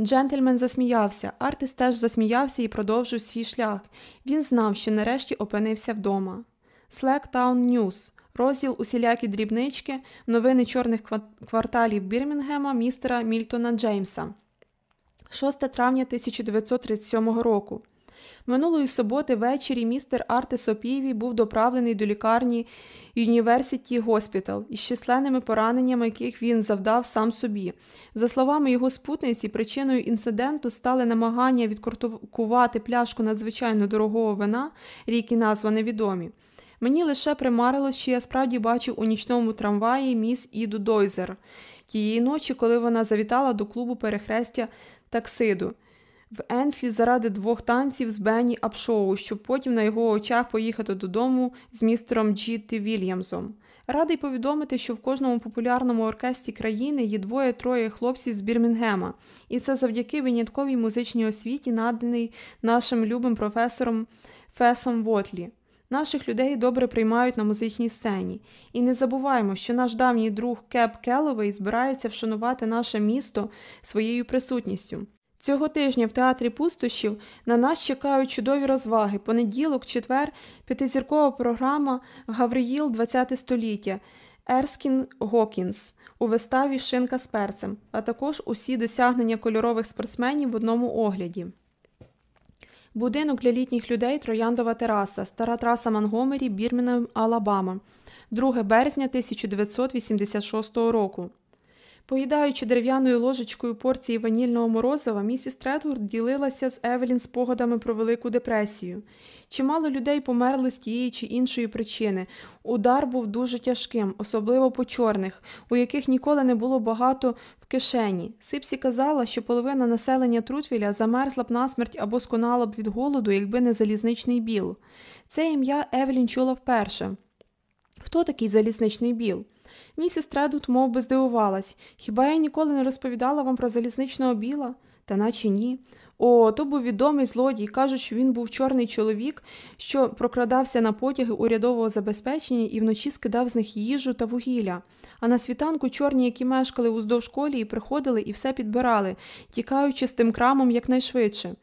Джентльмен засміявся, Артис теж засміявся і продовжив свій шлях. Він знав, що нарешті опинився вдома. Slacktown News розділ усілякі дрібнички, новини чорних кварталів Бірмінгема містера Мільтона Джеймса. 6 травня 1937 року. Минулої суботи ввечері містер Артес Опіві був доправлений до лікарні Юніверсіті Госпітал із численними пораненнями, яких він завдав сам собі. За словами його спутниці, причиною інциденту стали намагання відкоркувати пляшку надзвичайно дорогого вина, рік і назва невідомі. Мені лише примарилось, що я справді бачив у нічному трамваї міс Іду Дойзер тієї ночі, коли вона завітала до клубу перехрестя таксиду в Енслі заради двох танців з Бенні Апшоу, щоб потім на його очах поїхати додому з містером Джі Ті Вільямсом. Радий повідомити, що в кожному популярному оркестрі країни є двоє-троє хлопців з Бірмінгема, і це завдяки винятковій музичній освіті, наданий нашим любим професором Фесом Вотлі. Наших людей добре приймають на музичній сцені. І не забуваємо, що наш давній друг Кеп Келовей збирається вшанувати наше місто своєю присутністю. Цього тижня в театрі пустощів на нас чекають чудові розваги. Понеділок, четвер, п'ятизіркова програма Гавриїл ХХ століття Ерскін Гокінс у виставі Шинка з перцем, а також усі досягнення кольорових спортсменів в одному огляді. Будинок для літніх людей Трояндова тераса, стара траса Монгомері, Бірміна, Алабама, 2 березня 1986 року. Поїдаючи дерев'яною ложечкою порції ванільного морозива, місіс Тредгурд ділилася з Евелін спогадами про Велику депресію. Чимало людей померли з тієї чи іншої причини. Удар був дуже тяжким, особливо по чорних, у яких ніколи не було багато в кишені. Сипсі казала, що половина населення Трутвіля замерзла б насмерть або сконала б від голоду, якби не залізничний біл. Це ім'я Евелін чула вперше. Хто такий залізничний біл? Місіс Тредут мов би, здивувалась. Хіба я ніколи не розповідала вам про залізничного біла? Та наче ні. О, то був відомий злодій. Кажуть, що він був чорний чоловік, що прокрадався на потяги урядового забезпечення і вночі скидав з них їжу та вугілля. А на світанку чорні, які мешкали уздовж колії, приходили і все підбирали, тікаючи з тим крамом якнайшвидше.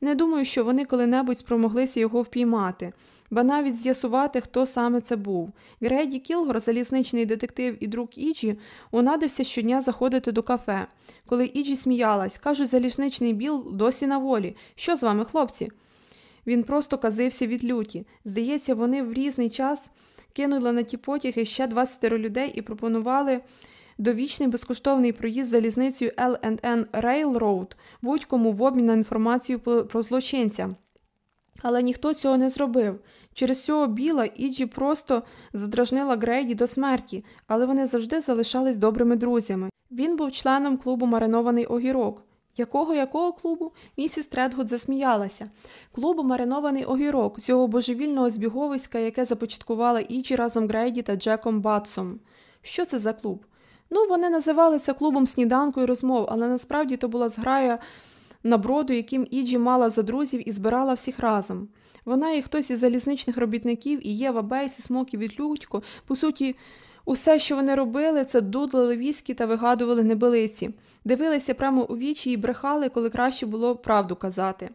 Не думаю, що вони коли-небудь спромоглися його впіймати ба навіть з'ясувати, хто саме це був. Греді Кілгор, залізничний детектив і друг Іджі, унадився щодня заходити до кафе. Коли Іджі сміялась, кажуть, залізничний біл досі на волі. Що з вами, хлопці? Він просто казився від люті. Здається, вони в різний час кинули на ті потяги ще 20 людей і пропонували довічний безкоштовний проїзд залізницею L&N Railroad будь-кому в обмін на інформацію про злочинця. Але ніхто цього не зробив. Через цього Біла Іджі просто задражнила Грейді до смерті, але вони завжди залишались добрими друзями. Він був членом клубу Маринований огірок. Якого якого клубу? Місіс Тредгуд засміялася. Клубу Маринований огірок, цього божевільного збіговиська, яке започаткувала Іджі разом Грейді та Джеком Батсом. Що це за клуб? Ну, вони називали це клубом сніданку і розмов, але насправді то була зграя наброду, яким Іджі мала за друзів і збирала всіх разом. Вона і хтось із залізничних робітників, і Єва Бейц, і Смокі від Людько, по суті, усе, що вони робили, це дудлили віскі та вигадували небелиці, дивилися прямо у вічі і брехали, коли краще було правду казати.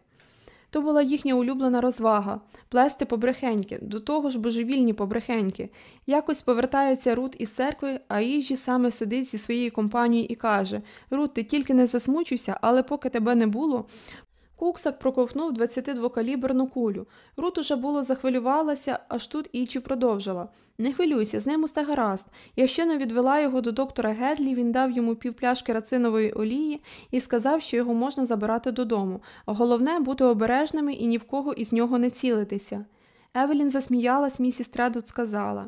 То була їхня улюблена розвага плести побрехеньки, до того ж божевільні побрехеньки. Якось повертається Рут із церкви, а Іжі саме сидить зі своєю компанією і каже Рут, ти тільки не засмучуйся, але поки тебе не було, Куксак проковтнув 22-каліберну кулю. Рут уже було захвилювалася, аж тут Ічі продовжила. Не хвилюйся, з ним усе гаразд. Я ще не відвела його до доктора Гедлі, він дав йому півпляшки рацинової олії і сказав, що його можна забирати додому, а головне бути обережними і ні в кого із нього не цілитися. Евелін засміялась, місіс Тредгуд сказала.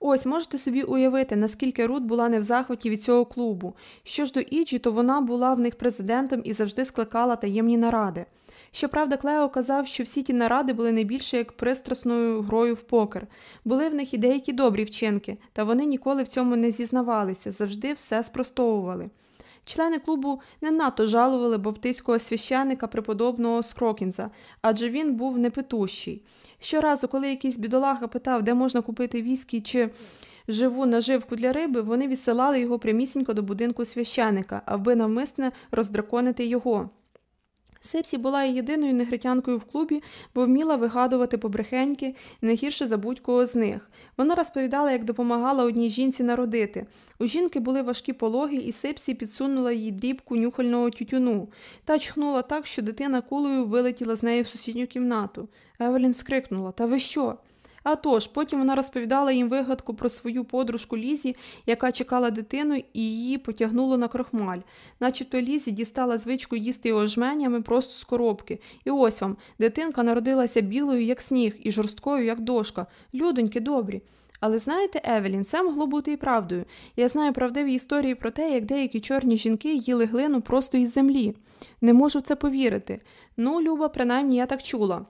Ось можете собі уявити, наскільки Рут була не в захваті від цього клубу. Що ж до Іджі, то вона була в них президентом і завжди скликала таємні наради. Щоправда, Клео казав, що всі ті наради були не більше як пристрасною грою в покер. Були в них і деякі добрі вчинки, та вони ніколи в цьому не зізнавалися, завжди все спростовували. Члени клубу не надто жалували баптистського священика преподобного Скроґґінза, адже він був непитущий. Щоразу, коли якийсь бідолаха питав, де можна купити віскі чи живу наживку для риби, вони відсилали його прямісінько до будинку священика, аби навмисне роздраконити його. Сепсі була єдиною негритянкою в клубі, бо вміла вигадувати побрехеньки не гірше за будь-кого з них. Вона розповідала, як допомагала одній жінці народити. У жінки були важкі пологи, і Сепсі підсунула їй дрібку нюхального тютюну та чхнула так, що дитина кулею вилетіла з неї в сусідню кімнату. Евелін скрикнула Та ви що? А тож, потім вона розповідала їм вигадку про свою подружку Лізі, яка чекала дитину, і її потягнуло на крохмаль. Начебто Лізі дістала звичку їсти його жменями просто з коробки. І ось вам дитинка народилася білою, як сніг, і жорсткою, як дошка. Людоньки добрі. Але знаєте, Евелін, це могло бути і правдою. Я знаю правдиві історії про те, як деякі чорні жінки їли глину просто із землі. Не можу це повірити. Ну, Люба, принаймні я так чула.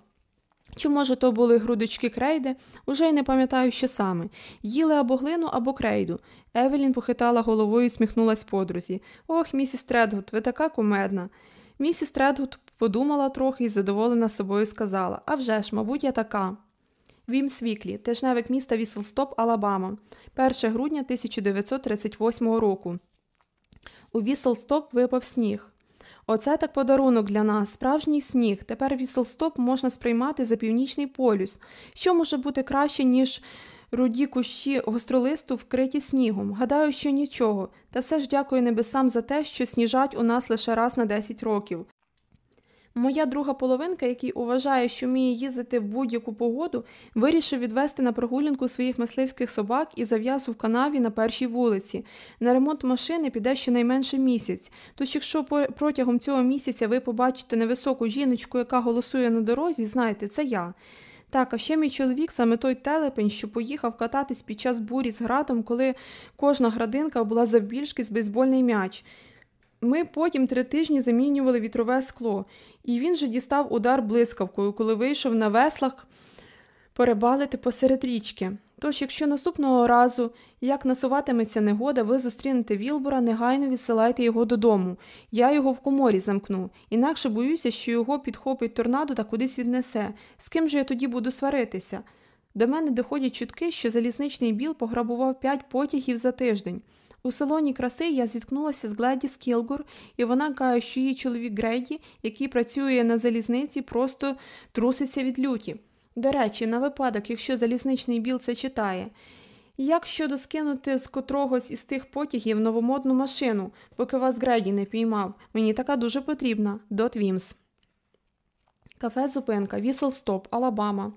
Чи, може, то були грудочки крейди, уже й не пам'ятаю, що саме. Їли або глину, або крейду. Евелін похитала головою і сміхнулась подрузі. Ох, місіс Тредгут, ви така кумедна. Місіс Тредгут подумала трохи і задоволена собою сказала «А вже ж, мабуть, я така. Вімс Віклі, тижневик міста Віселстоп, Алабама, 1 грудня 1938 року. У Віселстоп випав сніг. Оце так подарунок для нас, справжній сніг. Тепер віселстоп можна сприймати за північний полюс. Що може бути краще, ніж руді кущі гостролисту вкриті снігом? Гадаю, що нічого. Та все ж дякую небесам за те, що сніжить у нас лише раз на 10 років. Моя друга половинка, який уважає, що вміє їздити в будь-яку погоду, вирішив відвести на прогулянку своїх мисливських собак і зав'яз у канаві на першій вулиці. На ремонт машини піде щонайменше місяць. Тож, якщо протягом цього місяця ви побачите невисоку жіночку, яка голосує на дорозі, знайте, це я. Так, а ще мій чоловік саме той телепень, що поїхав кататись під час бурі з градом, коли кожна градинка була завбільшки з бейсбольний м'яч. Ми потім три тижні замінювали вітрове скло, і він же дістав удар блискавкою, коли вийшов на веслах перебалити посеред річки. Тож, якщо наступного разу, як насуватиметься негода, ви зустрінете Вілбора, негайно відсилайте його додому. Я його в коморі замкну, інакше боюся, що його підхопить торнадо та кудись віднесе. З ким же я тоді буду сваритися? До мене доходять чутки, що залізничний біл пограбував п'ять потягів за тиждень. У салоні краси я зіткнулася з Гледіс Кілгур, і вона каже, що її чоловік Грейді, який працює на залізниці, просто труситься від люті. До речі, на випадок, якщо Залізничний Біл це читає. Як щодо скинути з котрогось із тих потягів новомодну машину, поки вас Грейді не піймав, мені така дуже потрібна. Дот Вімс. Кафе Зупинка, Вісел Стоп, Алабама.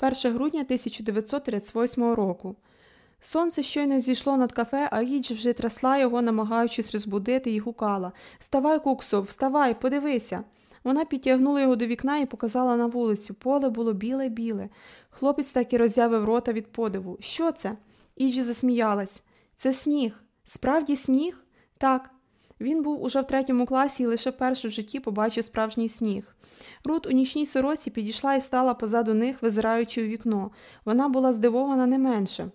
1 грудня 1938 року. Сонце щойно зійшло над кафе, а Ідж вже трясла його, намагаючись розбудити і гукала Вставай, куксо, вставай, подивися. Вона підтягнула його до вікна і показала на вулицю. Поле було біле-біле. Хлопець так і роззявив рота від подиву. Що це? Іджі засміялась. Це сніг. Справді сніг? Так. Він був уже в третьому класі і лише вперше в житті побачив справжній сніг. Рут у нічній сорочці підійшла і стала позаду них, визираючи у вікно. Вона була здивована не менше.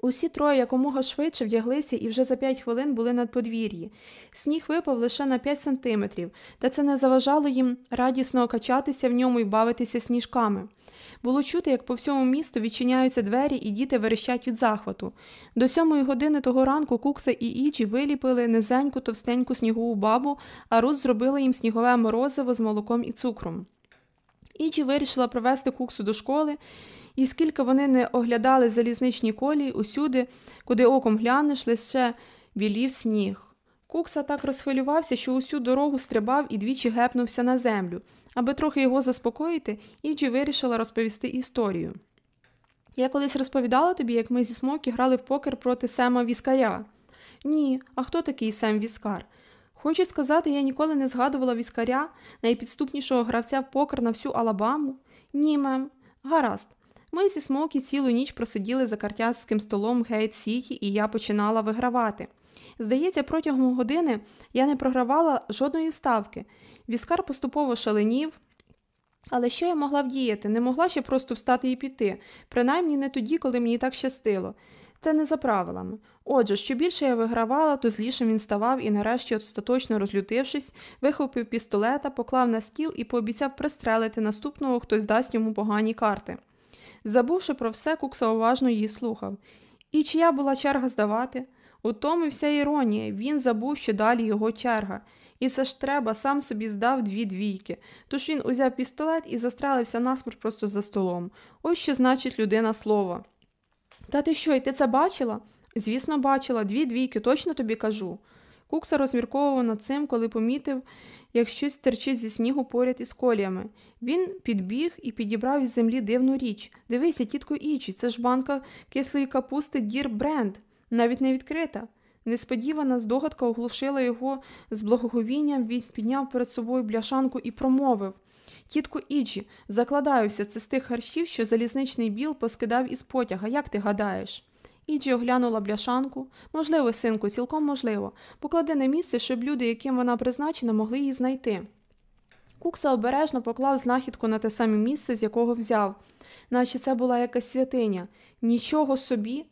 Усі троє якомога швидше вдяглися і вже за п'ять хвилин були над подвір'ї. Сніг випав лише на п'ять сантиметрів, та це не заважало їм радісно качатися в ньому і бавитися сніжками. Було чути, як по всьому місту відчиняються двері і діти верещать від захвату. До сьомої години того ранку Кукса і Іджі виліпили низеньку товстеньку снігову бабу, а Рут зробила їм снігове морозиво з молоком і цукром. Іджі вирішила привезти Куксу до школи, і скільки вони не оглядали залізничні колії, усюди, куди оком глянеш, лише білів сніг. Кукса так розхвилювався, що усю дорогу стрибав і двічі гепнувся на землю. Аби трохи його заспокоїти, Іджі вирішила розповісти історію. Я колись розповідала тобі, як ми зі Смокі грали в покер проти Сема Віскаря. Ні, а хто такий Сем Віскар? Хочу сказати, я ніколи не згадувала віскаря, найпідступнішого гравця в покер на всю Алабаму. Ні, мем, гаразд. Ми зі Смокі цілу ніч просиділи за картязьким столом Гейт Сіті, і я починала вигравати. Здається, протягом години я не програвала жодної ставки. Віскар поступово шаленів. Але що я могла вдіяти? Не могла ще просто встати і піти, принаймні не тоді, коли мені так щастило. Це не за правилами. Отже, що більше я вигравала, то злішим він ставав і, нарешті, остаточно розлютившись, вихопив пістолета, поклав на стіл і пообіцяв пристрелити наступного, хто здасть йому погані карти. Забувши про все, Кукса уважно її слухав. І чия була черга здавати? У тому вся іронія, він забув, що далі його черга. І це ж треба, сам собі здав дві двійки. Тож він узяв пістолет і застрелився насмерть просто за столом. Ось що значить людина слова. Та ти що, і ти це бачила? Звісно, бачила, дві двійки, точно тобі кажу. Кукса розмірковував над цим, коли помітив, як щось терчить зі снігу поряд із коліями. Він підбіг і підібрав із землі дивну річ. Дивися, тітко Ічі, це ж банка кислої капусти Дір Бренд, навіть не відкрита. Несподівана здогадка оглушила його з благоговінням, він підняв перед собою бляшанку і промовив Тітко Іджі, закладаюся, це з тих харчів, що залізничний біл поскидав із потяга, як ти гадаєш? Іджі оглянула бляшанку. Можливо, синку, цілком можливо. Поклади на місце, щоб люди, яким вона призначена, могли її знайти. Кукса обережно поклав знахідку на те саме місце, з якого взяв, наче це була якась святиня. Нічого собі.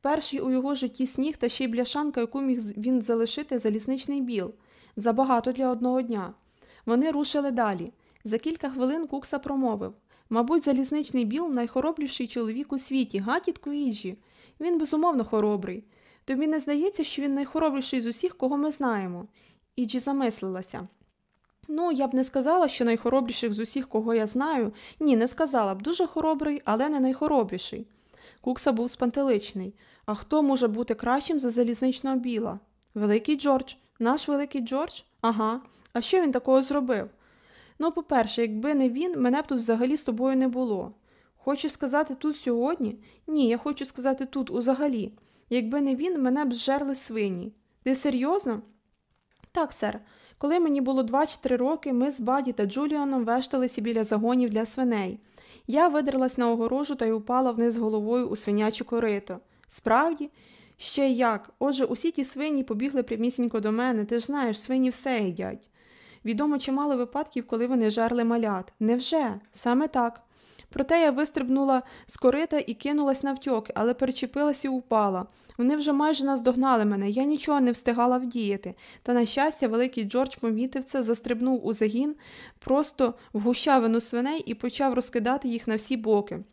Перший у його житті сніг та ще й бляшанка, яку міг він залишити залізничний біл. Забагато для одного дня. Вони рушили далі. За кілька хвилин Кукса промовив Мабуть, залізничний біл найхоробліший чоловік у світі, га, тітко Іджі? Він безумовно хоробрий. Тобі не здається, що він найхоробріший з усіх, кого ми знаємо. Іджі замислилася. Ну, я б не сказала, що найхоробріших з усіх, кого я знаю. Ні, не сказала б дуже хоробрий, але не найхоробріший. Кукса був спантеличний. А хто може бути кращим за залізничного біла? Великий Джордж. Наш великий Джордж? Ага. А що він такого зробив? Ну, по-перше, якби не він, мене б тут взагалі з тобою не було. Хочеш сказати тут сьогодні? Ні, я хочу сказати тут узагалі. Якби не він, мене б зжерли свині. Ти серйозно? Так, сер. Коли мені було 2-3 роки, ми з Баді та Джуліаном вешталися біля загонів для свиней. Я видерлась на огорожу та й упала вниз головою у свинячу корито. Справді? Ще як. Отже, усі ті свині побігли прямісінько до мене, ти ж знаєш, свині все їдять. Відомо чимало випадків, коли вони жарли малят. Невже? Саме так. Проте я вистрибнула з корита і кинулась навтьоки, але перечепилась і упала. Вони вже майже наздогнали мене, я нічого не встигала вдіяти. Та, на щастя, великий Джордж помітив це, застрибнув у загін, просто в гущавину свиней і почав розкидати їх на всі боки.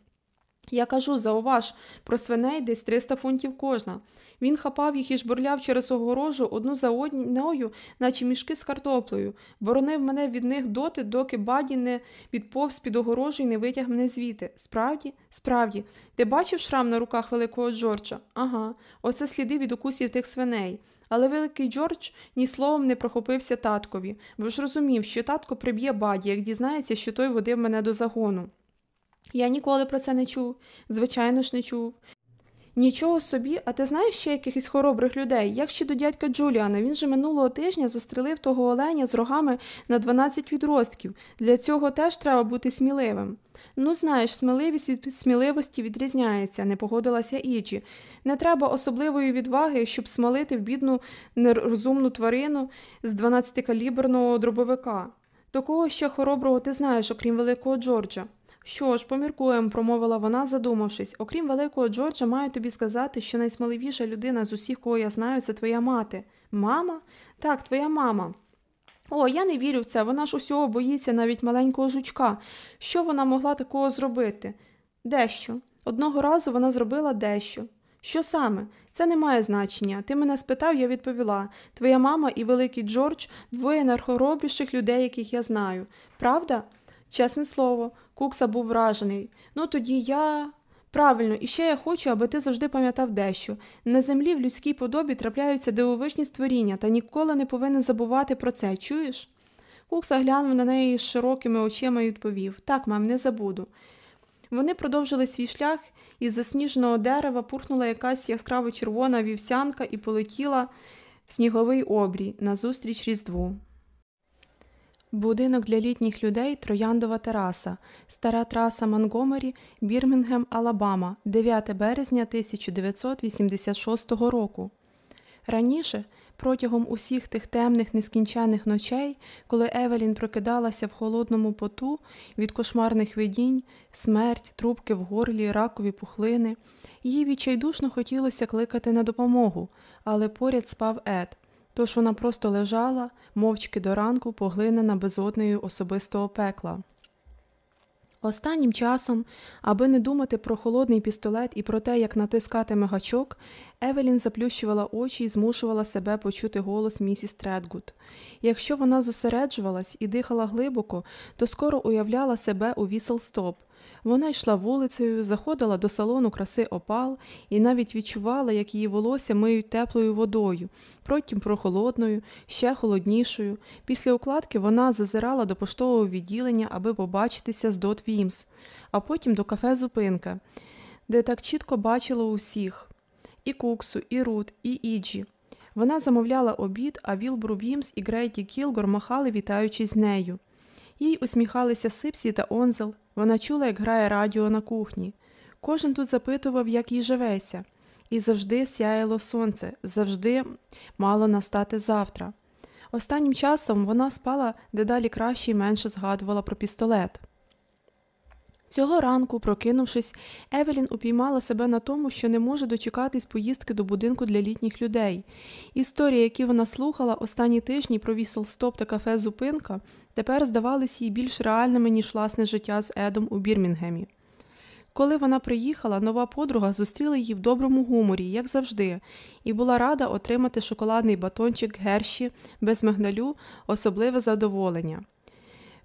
Я кажу, зауваж, про свиней десь 300 фунтів кожна. Він хапав їх і жбурляв через огорожу одну за одною, наче мішки з картоплею, боронив мене від них доти, доки Баді не відповз під огорожу і не витяг мене звідти. Справді, справді, ти бачив шрам на руках великого Джорджа? Ага, оце сліди від укусів тих свиней. Але великий Джордж ні словом не прохопився таткові, бо ж розумів, що татко приб'є Баді, як дізнається, що той водив мене до загону. Я ніколи про це не чув, звичайно ж не чув. Нічого собі, а ти знаєш ще якихось хоробрих людей, як щодо дядька Джуліана, він же минулого тижня застрелив того оленя з рогами на 12 відростків. Для цього теж треба бути сміливим. Ну, знаєш, сміливість від сміливості відрізняється, не погодилася Іджі. Не треба особливої відваги, щоб смалити в бідну нерозумну тварину з 12-каліберного дробовика. До кого ще хороброго ти знаєш, окрім великого Джорджа? Що ж, поміркуємо, промовила вона, задумавшись. Окрім великого Джорджа, маю тобі сказати, що найсміливіша людина з усіх, кого я знаю, це твоя мати. Мама? Так, твоя мама. О, я не вірю в це, вона ж усього боїться навіть маленького жучка. Що вона могла такого зробити? Дещо. Одного разу вона зробила дещо. Що саме? Це не має значення. Ти мене спитав, я відповіла. Твоя мама і великий Джордж двоє найхоробріших людей, яких я знаю. Правда? Чесне слово, Кукса був вражений. Ну тоді я. Правильно, і ще я хочу, аби ти завжди пам'ятав дещо. На землі в людській подобі трапляються дивовижні створіння, та ніколи не повинен забувати про це, чуєш? Кукса глянув на неї широкими очима і відповів Так, мам, не забуду. Вони продовжили свій шлях, із засніженого дерева пурхнула якась яскраво червона вівсянка і полетіла в сніговий обрій назустріч Різдву. Будинок для літніх людей Трояндова тераса, стара траса Монгомері, Бірмінгем, Алабама, 9 березня 1986 року. Раніше, протягом усіх тих темних нескінченних ночей, коли Евелін прокидалася в холодному поту від кошмарних видінь, смерть, трубки в горлі, ракові пухлини, їй відчайдушно хотілося кликати на допомогу, але поряд спав Ед тож вона просто лежала, мовчки до ранку, поглинена безоднею особистого пекла. Останнім часом, аби не думати про холодний пістолет і про те, як натискатиме гачок, Евелін заплющувала очі і змушувала себе почути голос місіс Тредгуд. Якщо вона зосереджувалась і дихала глибоко, то скоро уявляла себе у вісел-стоп, вона йшла вулицею, заходила до салону краси опал і навіть відчувала, як її волосся миють теплою водою, потім прохолодною, ще холоднішою. Після укладки вона зазирала до поштового відділення, аби побачитися з Дот Вімс, а потім до кафе Зупинка, де так чітко бачила усіх і Куксу, і Рут, і Іджі. Вона замовляла обід, а Вілбур Вімс і Грейді Кілгор махали, вітаючись з нею. Їй усміхалися Сипсі та Онзел, вона чула, як грає радіо на кухні. Кожен тут запитував, як їй живеться, і завжди сяяло сонце, завжди мало настати завтра. Останнім часом вона спала дедалі краще і менше згадувала про пістолет. Цього ранку, прокинувшись, Евелін упіймала себе на тому, що не може дочекатись поїздки до будинку для літніх людей. Історії, які вона слухала останні тижні про віселстоп та кафе Зупинка, тепер здавались їй більш реальними, ніж власне життя з Едом у Бірмінгемі. Коли вона приїхала, нова подруга зустріла її в доброму гуморі, як завжди, і була рада отримати шоколадний батончик герші без мигналю, особливе задоволення.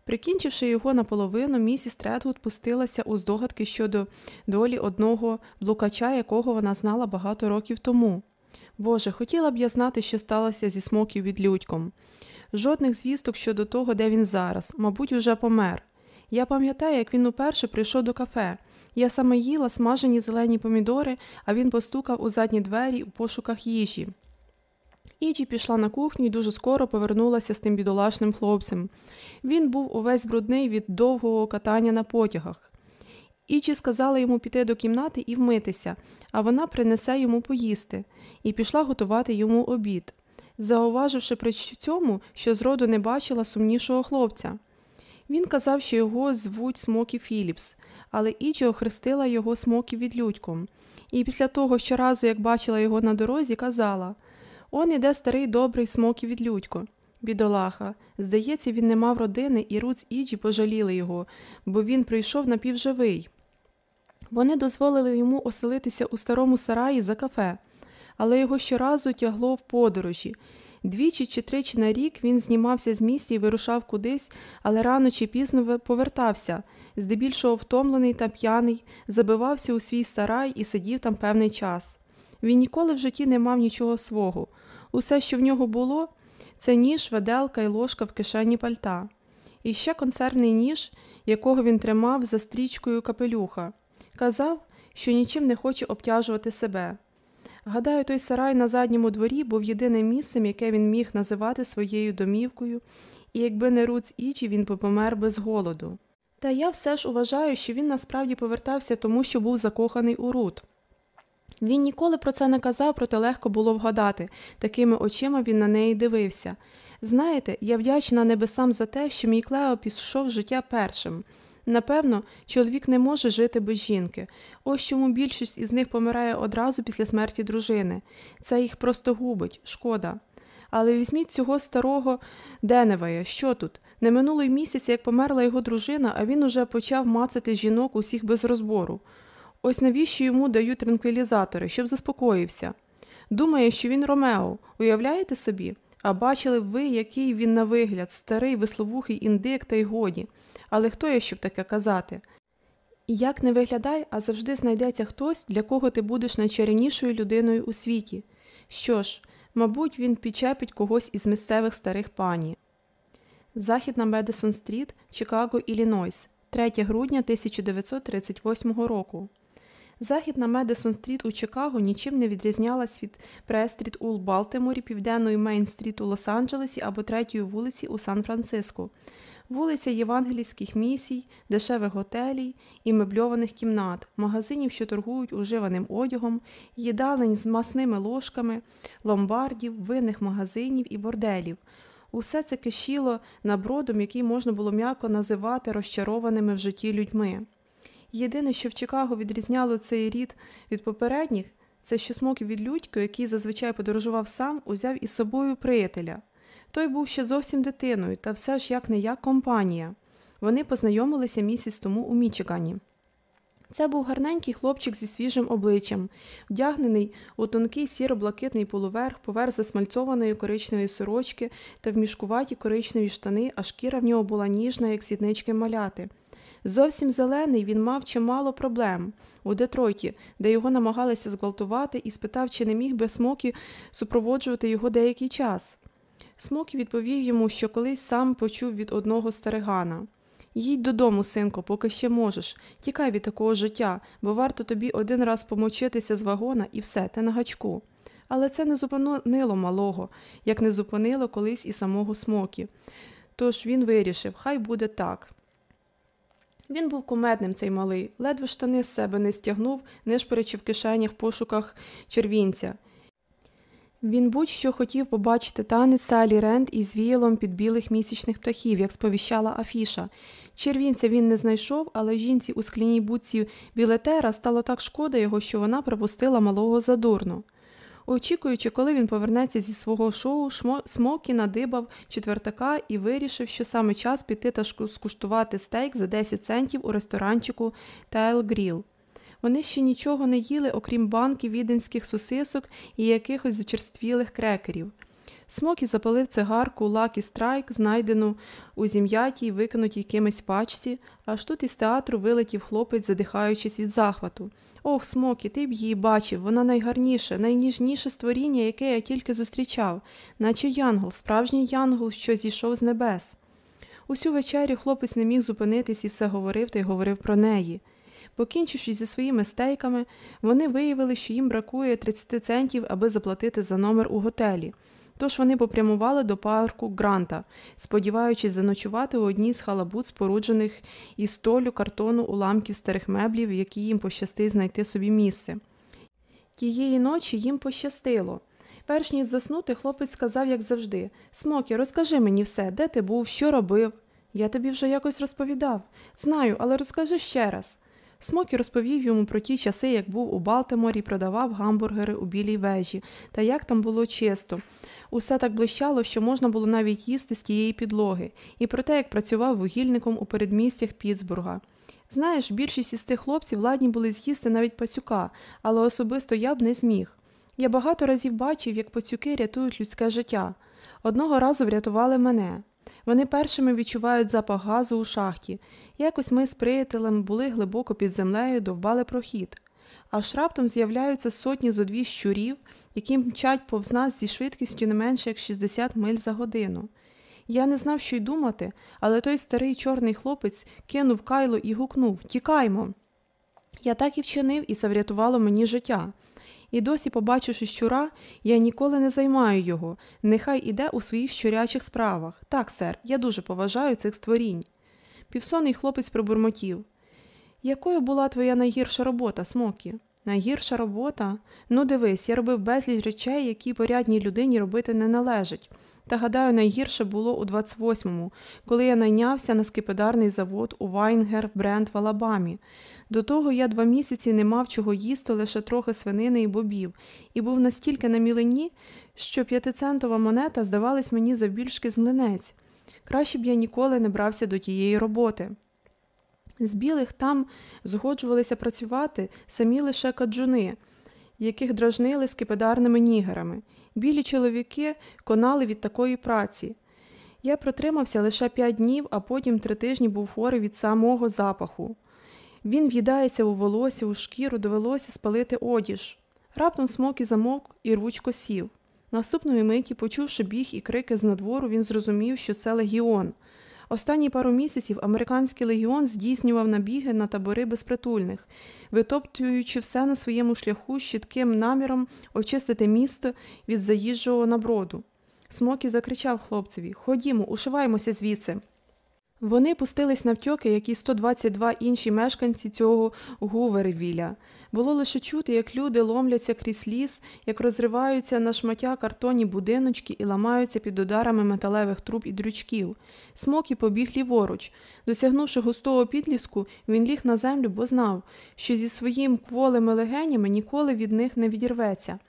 Прикінчивши його наполовину, місіс Тредгуд пустилася у здогадки щодо долі одного блукача, якого вона знала багато років тому. Боже, хотіла б я знати, що сталося зі Смокі Відлюдьком. Жодних звісток щодо того, де він зараз, мабуть, уже помер. Я пам'ятаю, як він уперше прийшов до кафе. Я саме їла смажені зелені помідори, а він постукав у задні двері у пошуках їжі. Іджі пішла на кухню і дуже скоро повернулася з тим бідолашним хлопцем. Він був увесь брудний від довгого катання на потягах. Іджі сказала йому піти до кімнати і вмитися, а вона принесе йому поїсти, і пішла готувати йому обід, зауваживши при цьому, що зроду не бачила сумнішого хлопця. Він казав, що його звуть Смокі Філіпс, але Іджі охрестила його Смокі відлюдьком. І після того, щоразу, як бачила його на дорозі, казала Он іде старий добрий смоків від Людько. Бідолаха. Здається, він не мав родини, і Рут з Іджі пожаліли його, бо він прийшов напівживий. Вони дозволили йому оселитися у старому сараї за кафе, але його щоразу тягло в подорожі. Двічі чи тричі на рік він знімався з місця і вирушав кудись, але рано чи пізно повертався, здебільшого втомлений та п'яний, забивався у свій сарай і сидів там певний час. Він ніколи в житті не мав нічого свого. Усе, що в нього було, це ніж, веделка і ложка в кишені пальта. І ще консервний ніж якого він тримав за стрічкою капелюха. Казав, що нічим не хоче обтяжувати себе. Гадаю, той сарай на задньому дворі був єдиним місцем, яке він міг називати своєю домівкою, і якби не Руц Ічі, він би помер без голоду. Та я все ж вважаю, що він насправді повертався тому, що був закоханий у Рут. Він ніколи про це не казав, проте легко було вгадати, такими очима він на неї дивився. Знаєте, я вдячна небесам за те, що мій Клео пішов життя першим. Напевно, чоловік не може жити без жінки. Ось чому більшість із них помирає одразу після смерті дружини. Це їх просто губить, шкода. Але візьміть цього старого Деневея, що тут? Не минулий місяць, як померла його дружина, а він уже почав мацати жінок усіх без розбору. Ось навіщо йому дають транквілізатори, щоб заспокоївся. Думає, що він Ромео, уявляєте собі? А бачили б ви, який він на вигляд, старий, висловухий індик та й годі. Але хто я, щоб таке казати? Як не виглядай, а завжди знайдеться хтось, для кого ти будеш найчарівнішою людиною у світі. Що ж, мабуть, він підчепить когось із місцевих старих пані. Захід на Медисон Стріт, Чикаго, Іллінойс, 3 грудня 1938 року. Захід на Медисон Стріт у Чикаго нічим не відрізнялась від Пратт-стріт у Балтиморі, Південної Мейн-стріт у Лос-Анджелесі або третьої вулиці у Сан-Франциско, вулиця євангелійських місій, дешевих готелій і мебльованих кімнат, магазинів, що торгують уживаним одягом, їдалень з масними ложками, ломбардів, винних магазинів і борделів. Усе це кишіло набродом, який можна було м'яко називати розчарованими в житті людьми. Єдине, що в Чикаго відрізняло цей рід від попередніх, це що смоків від Людько, який зазвичай подорожував сам, узяв із собою приятеля. Той був ще зовсім дитиною, та все ж як не як компанія. Вони познайомилися місяць тому у Мічигані. Це був гарненький хлопчик зі свіжим обличчям, вдягнений у тонкий сіро-блакитний полуверх, поверх засмальцьованої коричневої сорочки та в мішкуваті коричневі штани, а шкіра в нього була ніжна, як сіднички маляти. Зовсім зелений він мав чимало проблем у Детройті, де його намагалися зґвалтувати, і спитав, чи не міг би Смокі супроводжувати його деякий час. Смокі відповів йому, що колись сам почув від одного старигана. Їдь додому, синко, поки ще можеш. Тікай від такого життя, бо варто тобі один раз помочитися з вагона і все, ти на гачку. Але це не зупинило малого, як не зупинило колись і самого Смокі. Тож він вирішив, хай буде так. Він був кумедним цей малий, ледве штани з себе не стягнув, нишперечи в кишенях пошуках червінця. Він будь-що хотів побачити танець Салі Ренд із віялом під білих місячних птахів, як сповіщала афіша. Червінця він не знайшов, але жінці у скляній будці білетера стало так шкода його, що вона пропустила малого задурно. Очікуючи, коли він повернеться зі свого шоу, Смокі надибав четвертака і вирішив, що саме час піти та скуштувати стейк за 10 центів у ресторанчику Тайл Гріл. Вони ще нічого не їли, окрім банки віденських сосисок і якихось зачерствілих крекерів. Смокі запалив цигарку Лакі Страйк, знайдену у зім'ятій, викинутій якимось пачці, аж тут із театру вилетів хлопець, задихаючись від захвату. Ох, Смокі, ти б її бачив, вона найгарніше, найніжніше створіння, яке я тільки зустрічав, наче янгол, справжній янгол, що зійшов з небес. Усю вечерю хлопець не міг зупинитись і все говорив та й говорив про неї. Покінчивши зі своїми стейками, вони виявили, що їм бракує 30 центів, аби заплатити за номер у готелі. Тож вони попрямували до парку Гранта, сподіваючись заночувати у одній з халабут, споруджених із столю, картону, уламків старих меблів, які їм пощастить знайти собі місце. Тієї ночі їм пощастило. Перш ніж заснути, хлопець сказав, як завжди Смокі, розкажи мені все, де ти був, що робив. Я тобі вже якось розповідав. Знаю, але розкажи ще раз. Смокі розповів йому про ті часи, як був у Балтиморі, продавав гамбургери у білій вежі, та як там було чисто. Усе так блищало, що можна було навіть їсти з тієї підлоги, і про те, як працював вугільником у передмістях Пітсбурга. Знаєш, більшість із тих хлопців ладні були з'їсти навіть пацюка, але особисто я б не зміг. Я багато разів бачив, як пацюки рятують людське життя. Одного разу врятували мене. Вони першими відчувають запах газу у шахті. Якось ми з приятелем були глибоко під землею, довбали прохід. Аж раптом з'являються сотні зо дві щурів, які мчать повз нас зі швидкістю не менше як 60 миль за годину. Я не знав, що й думати, але той старий чорний хлопець кинув кайло і гукнув Тікаймо. Я так і вчинив, і це врятувало мені життя. І досі, побачивши щура, я ніколи не займаю його, нехай іде у своїх щурячих справах. Так, сер, я дуже поважаю цих створінь. Півсонний хлопець пробурмотів. Якою була твоя найгірша робота, Смокі? Найгірша робота? Ну, дивись, я робив безліч речей, які порядній людині робити не належить. Та гадаю, найгірше було у 28-му, коли я найнявся на скипидарний завод у Вайнгер Бренч в Алабамі. До того я два місяці не мав чого їсти, лише трохи свинини і бобів, і був настільки на мілині, що п'ятицентова монета здавалась мені завбільшки з млинець. Краще б я ніколи не брався до тієї роботи. З білих там згоджувалися працювати самі лише каджуни, яких дражнили скипидарними нігерами. Білі чоловіки конали від такої праці. Я протримався лише п'ять днів, а потім три тижні був хворий від самого запаху. Він в'їдається у волосся, у шкіру, довелося спалити одіж. Раптом смокі замовк і рвучко сів. Наступної миті, почувши біг і крики з надвору, він зрозумів, що це легіон. Останні пару місяців американський легіон здійснював набіги на табори безпритульних, витоптуючи все на своєму шляху з чітким наміром очистити місто від заїжджого наброду. Смокі закричав хлопцеві Ходімо, ушиваємося звідси. Вони пустились навтьоки, як і 122 інші мешканці цього Гувервіля. Було лише чути, як люди ломляться крізь ліс, як розриваються на шмаття картонні будиночки і ламаються під ударами металевих труб і дрючків. Смокі побіг ліворуч. Досягнувши густого підліску, він ліг на землю, бо знав, що зі своїм кволими легенями ніколи від них не відірветься.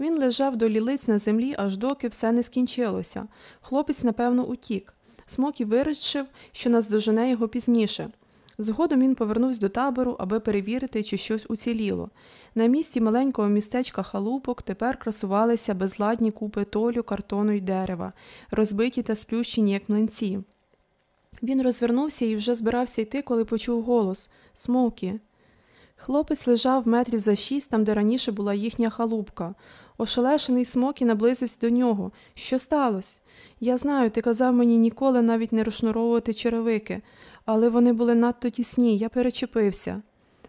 Він лежав до лілиць на землі, аж доки все не скінчилося. Хлопець, напевно, утік. Смокі вирішив, що наздожене його пізніше. Згодом він повернувся до табору, аби перевірити, чи щось уціліло. На місці маленького містечка халупок тепер красувалися безладні купи толю, картону й дерева, розбиті та сплющені, як млинці. Він розвернувся і вже збирався йти, коли почув голос Смокі. Хлопець лежав метрів за шість, там, де раніше була їхня халупка. Ошелешений Смокі наблизився до нього. Що сталося? Я знаю, ти казав мені ніколи навіть не розшнуровувати черевики, але вони були надто тісні, я перечепився.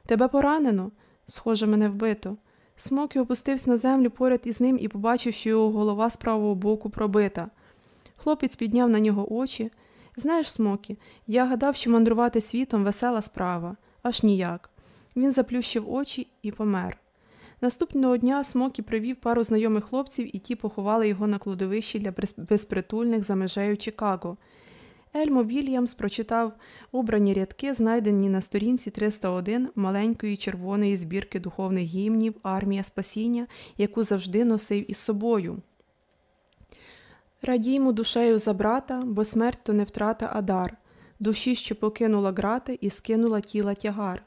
Тебе поранено? Схоже, мене вбито. Смокі опустився на землю поряд із ним і побачив, що його голова з правого боку пробита. Хлопець підняв на нього очі. Знаєш, Смокі, я гадав, що мандрувати світом весела справа, аж ніяк. Він заплющив очі і помер. Наступного дня Смокі привів пару знайомих хлопців, і ті поховали його на кладовищі для безпритульних за межею Чикаго. Ельмо Вільямс прочитав обрані рядки, знайдені на сторінці 301 маленької червоної збірки духовних гімнів Армія Спасіння, яку завжди носив із собою. Радіймо душею за брата, бо смерть то не втрата, а дар, душі, що покинула грати і скинула тіла тягар.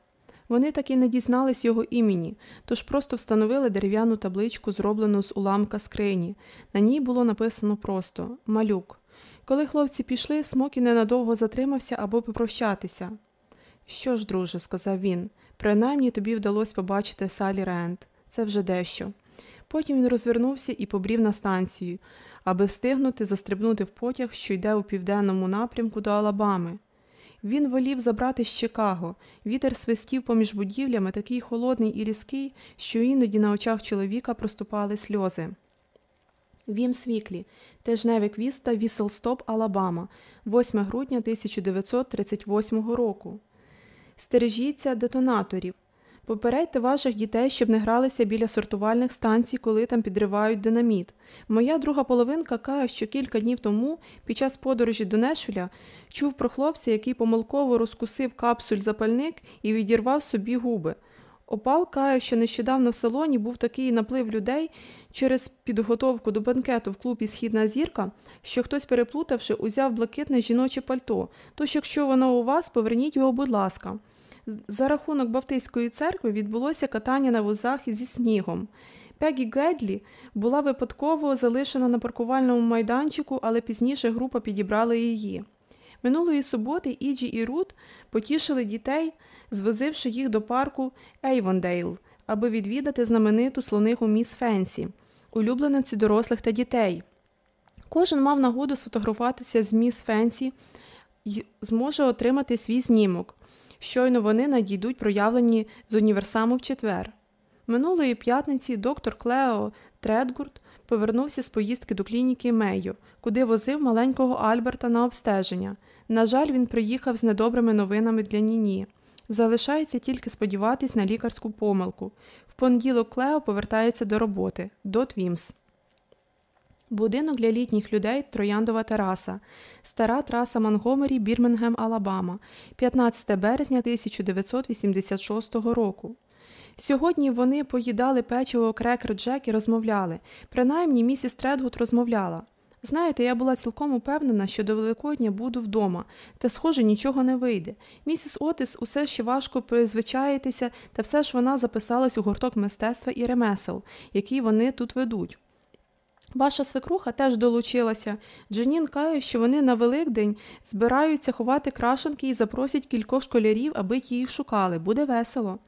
Вони так і не дізнались його імені, тож просто встановили дерев'яну табличку, зроблену з уламка скрині. На ній було написано просто малюк. Коли хлопці пішли, Смокі ненадовго затримався аби попрощатися. Що ж, друже, сказав він, принаймні тобі вдалося побачити Салі Рент. Це вже дещо. Потім він розвернувся і побрів на станцію, аби встигнути застрибнути в потяг, що йде у південному напрямку до Алабами. Він волів забрати з Чикаго. Вітер свистів поміж будівлями, такий холодний і різкий, що іноді на очах чоловіка проступали сльози. Вім Свіклі, Тижневик Віста, Віселстоп, Алабама, 8 грудня 1938 року. Стережіться детонаторів. Попередьте ваших дітей, щоб не гралися біля сортувальних станцій, коли там підривають динаміт. Моя друга половинка каже, що кілька днів тому, під час подорожі до Нешвіля, чув про хлопця, який помилково розкусив капсуль запальник і відірвав собі губи. Опал каже, що нещодавно в салоні був такий наплив людей через підготовку до банкету в клубі Східна зірка, що хтось, переплутавши, узяв блакитне жіноче пальто. Тож, якщо воно у вас, поверніть його, будь ласка. За рахунок Баптистської церкви відбулося катання на вузах зі снігом. Пегі Гледлі була випадково залишена на паркувальному майданчику, але пізніше група підібрала її. Минулої суботи Іджі і Рут потішили дітей, звозивши їх до парку Ейвондейл, аби відвідати знамениту слониху міс Фенсі, улюбленицю дорослих та дітей. Кожен мав нагоду сфотографуватися з міс Фенсі і зможе отримати свій знімок. Щойно вони надійдуть проявлені з універсаму в четвер. Минулої п'ятниці доктор Клео Тредгуд повернувся з поїздки до клініки Мейо, куди возив маленького Альберта на обстеження. На жаль, він приїхав з недобрими новинами для Ніні. Залишається тільки сподіватись на лікарську помилку. В понеділок Клео повертається до роботи до Твімс. Будинок для літніх людей Трояндова тераса, стара траса Монгомері, Бірмінгем, Алабама, 15 березня 1986 року. Сьогодні вони поїдали печиво крекер Джек і розмовляли. Принаймні, місіс Тредгуд розмовляла. Знаєте, я була цілком упевнена, що до Великодня буду вдома, та, схоже, нічого не вийде. Місіс Отис усе ще важко призвичаїтися, та все ж вона записалась у гурток мистецтва і ремесел, який вони тут ведуть. Ваша свекруха теж долучилася. Дженін каже, що вони на Великдень збираються ховати крашенки і запросять кількох школярів, аби ті їх шукали. Буде весело.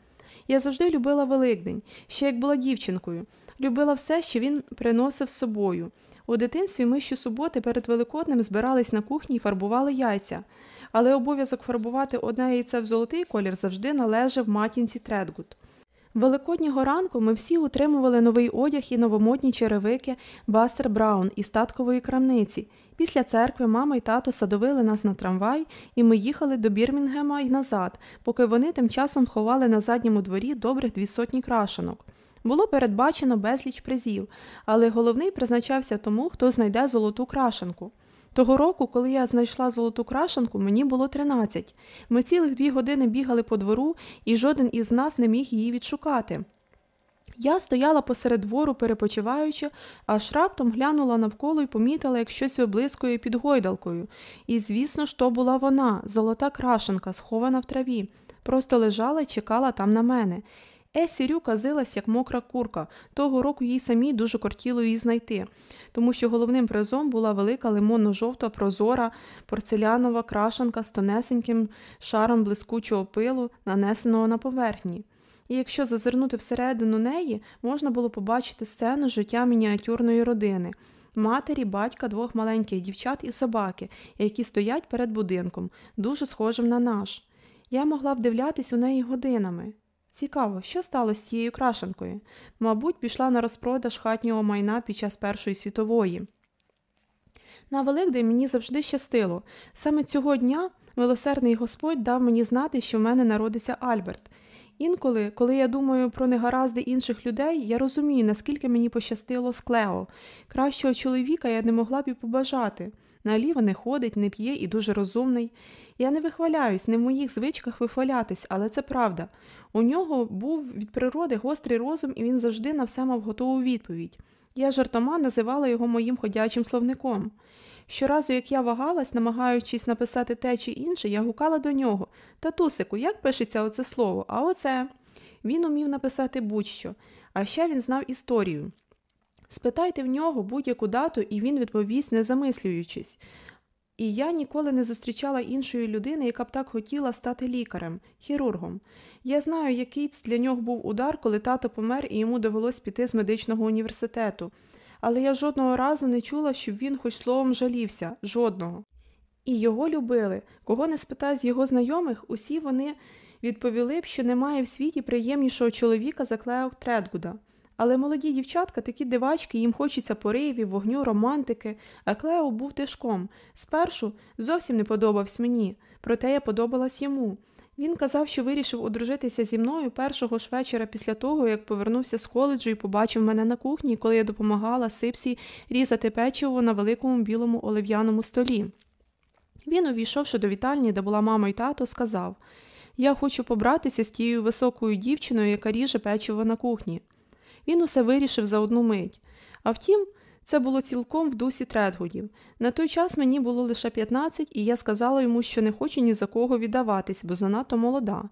Я завжди любила Великдень, ще як була дівчинкою. Любила все, що він приносив з собою. У дитинстві ми щосуботи перед Великоднем збирались на кухні і фарбували яйця, але обов'язок фарбувати одне яйце в золотий колір завжди належав матінці Тредгут. Великоднього ранку ми всі утримували новий одяг і новомодні черевики Бастер Браун із таткової крамниці. Після церкви мама й тато садовили нас на трамвай, і ми їхали до Бірмінгема й назад, поки вони тим часом ховали на задньому дворі добрих дві сотні крашенок. Було передбачено безліч призів, але головний призначався тому, хто знайде золоту крашенку. Того року, коли я знайшла золоту крашенку, мені було 13. Ми цілих дві години бігали по двору, і жоден із нас не міг її відшукати. Я стояла посеред двору, перепочиваючи, аж раптом глянула навколо і помітила, як щось виблискує під гойдалкою. І, звісно ж, то була вона, золота крашенка, схована в траві. Просто лежала і чекала там на мене. Есірю казилась, як мокра курка. Того року їй самі дуже кортіло її знайти, тому що головним призом була велика лимонно-жовта прозора порцелянова крашанка з тонесеньким шаром блискучого пилу, нанесеного на поверхні. І якщо зазирнути всередину неї, можна було побачити сцену життя мініатюрної родини. Матері, батька, двох маленьких дівчат і собаки, які стоять перед будинком, дуже схожим на наш. Я могла вдивлятись у неї годинами. Цікаво, що сталося з тією крашенкою? Мабуть, пішла на розпродаж хатнього майна під час Першої світової. На Великдень мені завжди щастило. Саме цього дня милосердний Господь дав мені знати, що в мене народиться Альберт. Інколи, коли я думаю про негаразди інших людей, я розумію, наскільки мені пощастило з Клео. Кращого чоловіка я не могла б і побажати. Наліво не ходить, не п'є і дуже розумний. Я не вихваляюсь, не в моїх звичках вихвалятись, але це правда. У нього був від природи гострий розум, і він завжди на все мав готову відповідь. Я жартома називала його моїм ходячим словником. Щоразу, як я вагалась, намагаючись написати те чи інше, я гукала до нього Татусику, як пишеться оце слово? А оце. Він умів написати будь-що, а ще він знав історію. Спитайте в нього будь-яку дату, і він відповість, не замислюючись. І я ніколи не зустрічала іншої людини, яка б так хотіла стати лікарем, хірургом. Я знаю, який це для нього був удар, коли тато помер і йому довелось піти з медичного університету. Але я жодного разу не чула, щоб він хоч словом жалівся, жодного. І його любили. Кого не спитай з його знайомих, усі вони відповіли б, що немає в світі приємнішого чоловіка за Клео Тредгуда. Але молоді дівчатка такі дивачки, їм хочеться поривів, вогню, романтики, а Клео був тишком. Спершу зовсім не подобався мені, проте я подобалась йому. Він казав, що вирішив одружитися зі мною першого ж вечора після того, як повернувся з коледжу і побачив мене на кухні, коли я допомагала Сипсі різати печиво на великому білому олов'яному столі. Він, увійшовши до вітальні, де була мама і тато, сказав Я хочу побратися з тією високою дівчиною, яка ріже печиво на кухні. Він усе вирішив за одну мить. А втім, це було цілком в дусі Тредгудів. На той час мені було лише 15, і я сказала йому, що не хочу ні за кого віддаватись, бо занадто молода.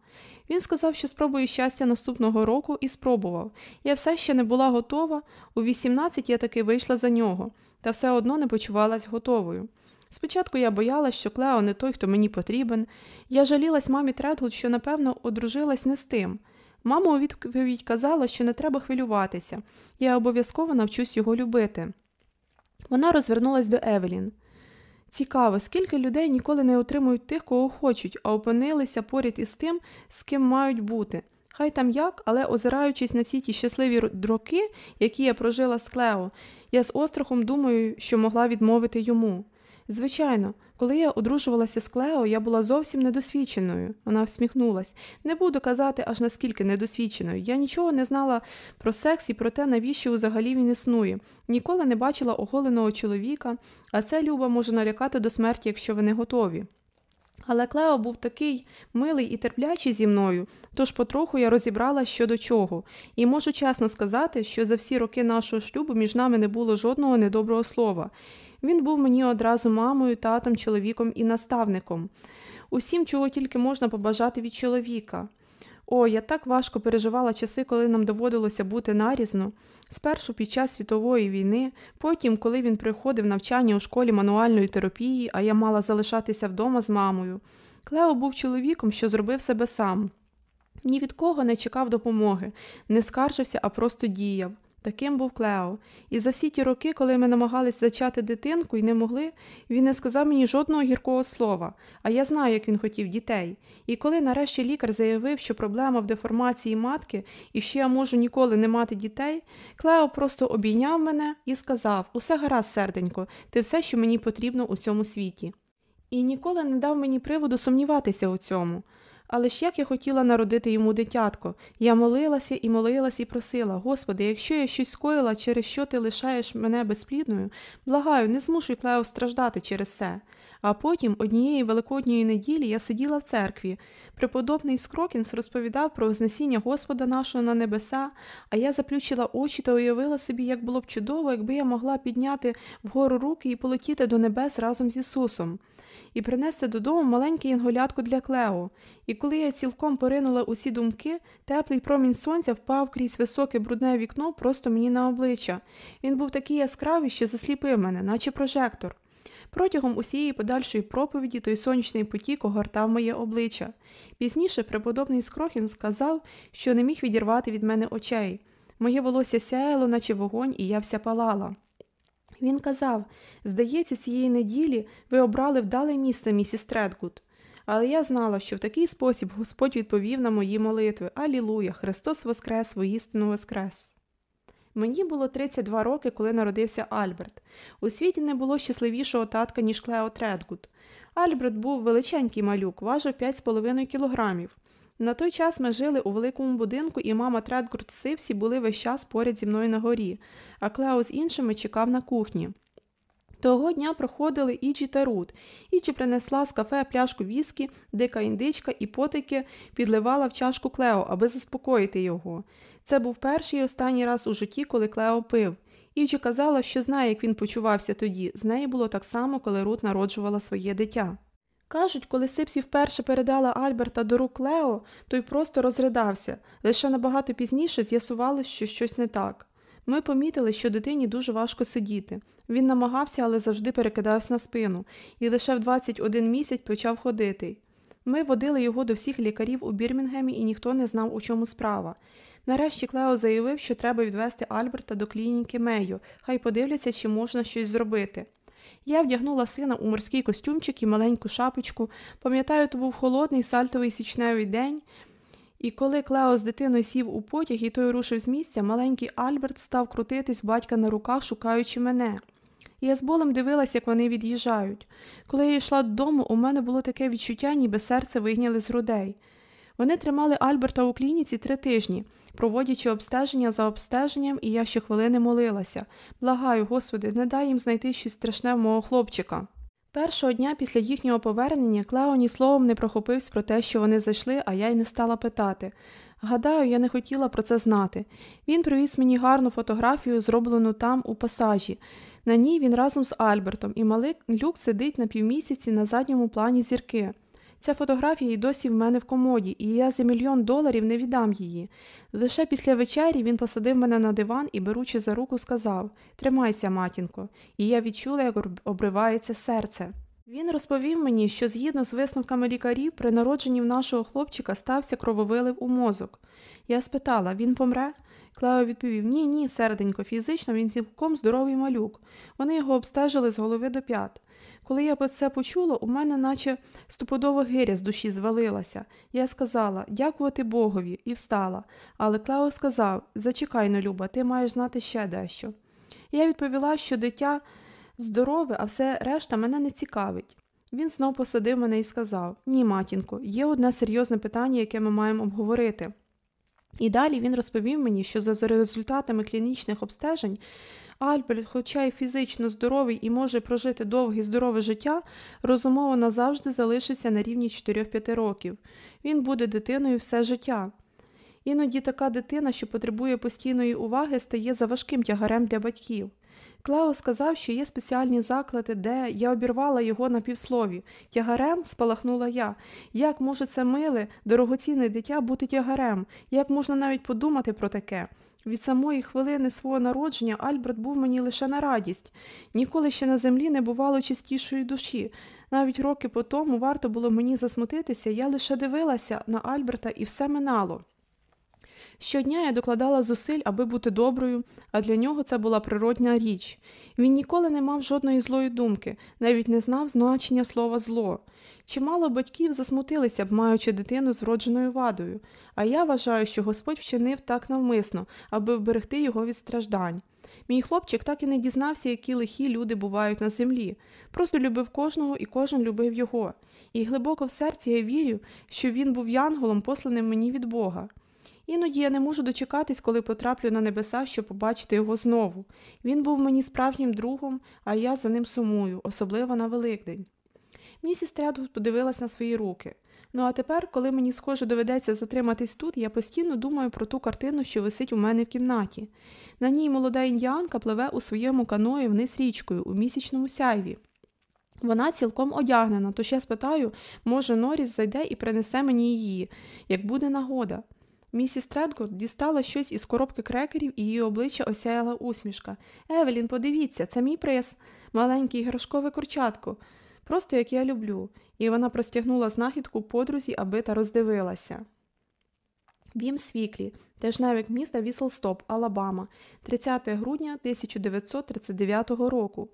Він сказав, що спробує щастя наступного року, і спробував. Я все ще не була готова. У 18 я таки вийшла за нього, та все одно не почувалась готовою. Спочатку я боялась, що Клео не той, хто мені потрібен. Я жалілась мамі Тредгуд, що, напевно, одружилась не з тим. Мама у відповідь казала, що не треба хвилюватися, я обов'язково навчусь його любити. Вона розвернулась до Евелін. Цікаво, скільки людей ніколи не отримують тих, кого хочуть, а опинилися поряд із тим, з ким мають бути. Хай там як, але озираючись на всі ті щасливі роки, які я прожила з Клео, я з острахом думаю, що могла відмовити йому. Звичайно, коли я одружувалася з Клео, я була зовсім недосвідченою. Вона всміхнулась. Не буду казати, аж наскільки недосвідченою. Я нічого не знала про секс і про те, навіщо взагалі він існує. Ніколи не бачила оголеного чоловіка, а це, люба, може налякати до смерті, якщо ви не готові. Але Клео був такий милий і терплячий зі мною, тож потроху я розібрала що до чого, і можу чесно сказати, що за всі роки нашого шлюбу між нами не було жодного недоброго слова. Він був мені одразу мамою, татом, чоловіком і наставником. Усім, чого тільки можна побажати від чоловіка. О, я так важко переживала часи, коли нам доводилося бути нарізно. Спершу під час світової війни, потім, коли він приходив навчання у школі мануальної терапії, а я мала залишатися вдома з мамою. Клео був чоловіком, що зробив себе сам. Ні від кого не чекав допомоги, не скаржився, а просто діяв. Таким був Клео. І за всі ті роки, коли ми намагались зачати дитинку і не могли, він не сказав мені жодного гіркого слова, а я знаю, як він хотів дітей. І коли нарешті лікар заявив, що проблема в деформації матки і що я можу ніколи не мати дітей, Клео просто обійняв мене і сказав Усе гаразд, серденько, ти все, що мені потрібно у цьому світі. І ніколи не дав мені приводу сумніватися у цьому. Але ж як я хотіла народити йому дитятко, я молилася і молилась і просила, Господи, якщо я щось скоїла, через що ти лишаєш мене безплідною, благаю, не змушуй Клео страждати через це. А потім однієї великодньої неділі я сиділа в церкві. Преподобний Скроґґінс розповідав про вознесіння Господа нашого на небеса, а я заплющила очі та уявила собі, як було б чудово, якби я могла підняти вгору руки і полетіти до небес разом з Ісусом і принести додому маленьке янголятку для Клео. І коли я цілком поринула у ці думки, теплий промінь сонця впав крізь високе брудне вікно просто мені на обличчя. Він був такий яскравий, що засліпив мене, наче прожектор. Протягом усієї подальшої проповіді той сонячний потік огортав моє обличчя. Пізніше преподобний Скрохін сказав, що не міг відірвати від мене очей. Моє волосся сяяло, наче вогонь, і я вся палала. Він казав здається, цієї неділі ви обрали вдале місце, місіс Тредгуд. Але я знала, що в такий спосіб Господь відповів на мої молитви Алілуя, Христос Воскрес, воістину Воскрес. Мені було 32 роки, коли народився Альберт. У світі не було щасливішого татка, ніж Клео Тредгуд. Альберт був величенький малюк, важив 5,5 кілограмів. На той час ми жили у великому будинку, і мама Тредгуд, Сипсі були весь час поряд зі мною на горі, а Клео з іншими чекав на кухні. Того дня проходили Іджі та Рут. Іджі принесла з кафе пляшку віскі, дика індичка і потайки підливала в чашку Клео, аби заспокоїти його. Це був перший і останній раз у житті, коли Клео пив. Іджі казала, що знає, як він почувався тоді. З нею було так само, коли Рут народжувала своє дитя. Кажуть, коли Сипсі вперше передала Альберта до рук Клео, той просто розридався, лише набагато пізніше з'ясувалось, що щось не так. Ми помітили, що дитині дуже важко сидіти. Він намагався, але завжди перекидався на спину, і лише в 21 місяць почав ходити. Ми водили його до всіх лікарів у Бірмінгемі, і ніхто не знав, у чому справа. Нарешті Клео заявив, що треба відвести Альберта до клініки Мейо, хай подивляться, чи можна щось зробити. Я вдягнула сина у морський костюмчик і маленьку шапочку. Пам'ятаю, то був холодний сальтовий січневий день. І коли Клео з дитиною сів у потяг і той рушив з місця, маленький Альберт став крутитись батька на руках, шукаючи мене. Я з болем дивилася, як вони від'їжджають. Коли я йшла додому, у мене було таке відчуття, ніби серце вигняли з грудей. Вони тримали Альберта у клініці три тижні, проводячи обстеження за обстеженням, і я щохвилини молилася. Благаю, Господи, не дай їм знайти щось страшне в мого хлопчика. Першого дня після їхнього повернення Клео ні словом не прохопився про те, що вони зайшли, а я й не стала питати. Гадаю, я не хотіла про це знати. Він привіз мені гарну фотографію, зроблену там, у пасажі. На ній він разом з Альбертом, і малий люк сидить на півмісяці на задньому плані зірки. Ця фотографія й досі в мене в комоді, і я за мільйон доларів не віддам її. Лише після вечері він посадив мене на диван і, беручи за руку, сказав Тримайся, матінко, і я відчула, як обривається серце. Він розповів мені, що згідно з висновками лікарів, при народженні в нашого хлопчика стався крововилив у мозок. Я спитала він помре? Клео відповів Ні, ні, серденько, фізично він цілком здоровий малюк. Вони його обстежили з голови до п'ят. Коли я це почула, у мене наче стопудова гиря з душі звалилася. Я сказала дякувати Богові, і встала. Але Клео сказав Зачекай, но, Люба, ти маєш знати ще дещо. Я відповіла, що дитя здорове, а все решта мене не цікавить. Він знов посадив мене і сказав Ні, матінко, є одне серйозне питання, яке ми маємо обговорити. І далі він розповів мені, що за результатами клінічних обстежень Альберт, хоча й фізично здоровий і може прожити довге і здорове життя, розумово назавжди залишиться на рівні 4-5 років. Він буде дитиною все життя. Іноді така дитина, що потребує постійної уваги, стає заважким тягарем для батьків. Клео сказав, що є спеціальні заклади, де я обірвала його на півслові. Тягарем спалахнула я. Як може це миле, дорогоцінне дитя бути тягарем? Як можна навіть подумати про таке? Від самої хвилини свого народження Альберт був мені лише на радість. Ніколи ще на землі не бувало чистішої душі. Навіть роки по тому варто було мені засмутитися, я лише дивилася на Альберта і все минало. Щодня я докладала зусиль, аби бути доброю, а для нього це була природня річ. Він ніколи не мав жодної злої думки, навіть не знав значення слова зло. Чимало батьків засмутилися б, маючи дитину з вродженою вадою, а я вважаю, що Господь вчинив так навмисно, аби вберегти його від страждань. Мій хлопчик так і не дізнався, які лихі люди бувають на землі, просто любив кожного і кожен любив його. І глибоко в серці я вірю, що він був янголом, посланим мені від Бога. Іноді я не можу дочекатись, коли потраплю на небеса, щоб побачити його знову. Він був мені справжнім другом, а я за ним сумую, особливо на Великдень. Місіс Тредгуд подивилась на свої руки. Ну а тепер, коли мені схоже доведеться затриматись тут, я постійно думаю про ту картину, що висить у мене в кімнаті. На ній молода індіанка пливе у своєму каное вниз річкою у місячному сяйві. Вона цілком одягнена, тож я спитаю, може, Норіс зайде і принесе мені її, як буде нагода. Місіс Тредгуд дістала щось із коробки крекерів і її обличчя осяяла усмішка. Евелін, подивіться, це мій приз, маленький іграшкове курчатко просто як я люблю, і вона простягнула знахідку подрузі, аби та роздивилася. Бім Свіклі, тижневик міста Віселстоп, Алабама, 30 грудня 1939 року.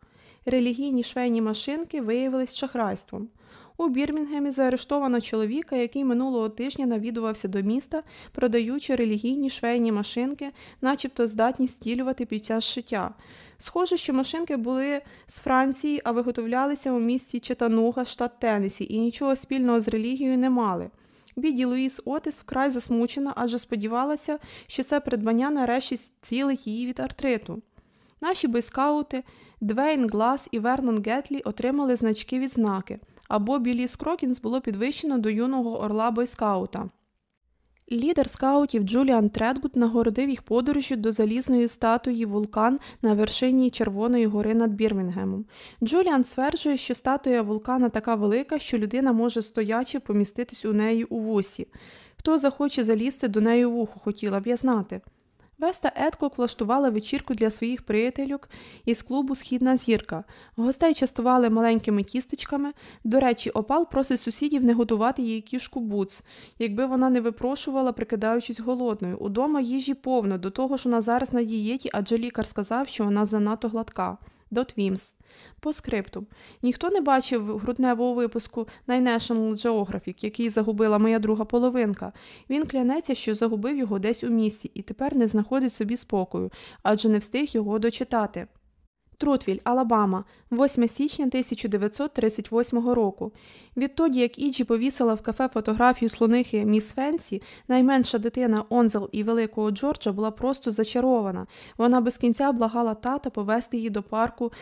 Релігійні швейні машинки виявились шахрайством. У Бірмінгемі заарештовано чоловіка, який минулого тижня навідувався до міста, продаючи релігійні швейні машинки, начебто здатні стілювати під час шиття. Схоже, що машинки були з Франції, а виготовлялися у місті Четануга, штат Теннесі, і нічого спільного з релігією не мали. Бідді Луїс Отис вкрай засмучена, адже сподівалася, що це придбання нарешті зцілить її від артриту. Наші бойскаути Двейн Глас і Вернон Гетлі отримали значки відзнаки, а Бобі Ліс Крокінс було підвищено до юного орла бойскаута. Лідер скаутів Джуліан Тредгуд нагородив їх подорожю до залізної статуї вулкан на вершині Червоної гори над Бірмінгемом. Джуліан стверджує, що статуя вулкана така велика, що людина може стоячи поміститись у неї у вусі. Хто захоче залізти до неї в ухо, хотіла б я знати. Веста Едкок влаштувала вечірку для своїх приятельок із клубу Східна зірка. Гостей частували маленькими тістечками. До речі, опал просить сусідів не готувати їй кішку буц, якби вона не випрошувала, прикидаючись голодною. Удома їжі повно, до того ж вона зараз на дієті, адже лікар сказав, що вона занадто гладка. Дот Вімс. По скрипту. Ніхто не бачив грудневого випуску National Geographic, який загубила моя друга половинка. Він клянеться, що загубив його десь у місті і тепер не знаходить собі спокою, адже не встиг його дочитати. Трутвіль, Алабама, 8 січня 1938 року. Відтоді, як Іджі повісила в кафе фотографію слонихи Міс Фенсі, найменша дитина Онзел і великого Джорджа була просто зачарована. Вона без кінця благала тата повести її до парку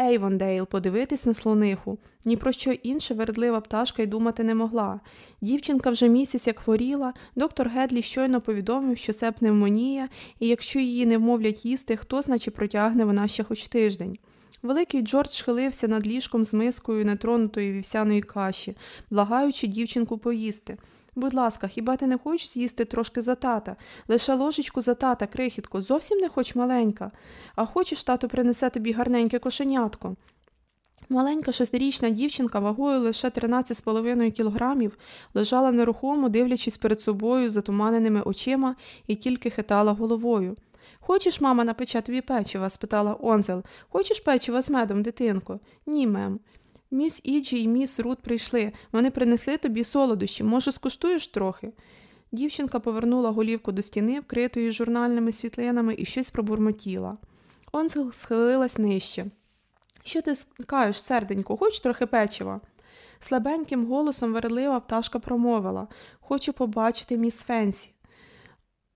Ейвондейл подивитись на слониху. Ні про що інше вередлива пташка й думати не могла. Дівчинка вже місяць як хворіла, доктор Гедлі щойно повідомив, що це пневмонія, і якщо її не вмовлять їсти, хто значить протягне вона ще хоч тиждень. Великий Джордж схилився над ліжком з мискою нетронутої вівсяної каші, благаючи дівчинку поїсти. Будь ласка, хіба ти не хочеш з'їсти трошки за тата? Лише ложечку за тата, крихітко, зовсім не хоч маленька, а хочеш, тато принесе тобі гарненьке кошенятко. Маленька шестирічна дівчинка вагою лише 13,5 кілограмів лежала нерухомо, дивлячись перед собою затуманеними очима і тільки хитала головою. Хочеш, мама, напече тобі печива? спитала Онзел. Хочеш печива з медом, дитинко? Ні, мем. Міс Іджі і міс Рут прийшли. Вони принесли тобі солодощі. Може, скуштуєш трохи? Дівчинка повернула голівку до стіни, вкритої журнальними світлинами, і щось пробурмотіла. Онзел схилилась нижче. Що ти скажеш, серденько, хоч трохи печива? Слабеньким голосом вередлива пташка промовила Хочу побачити міс Фенсі.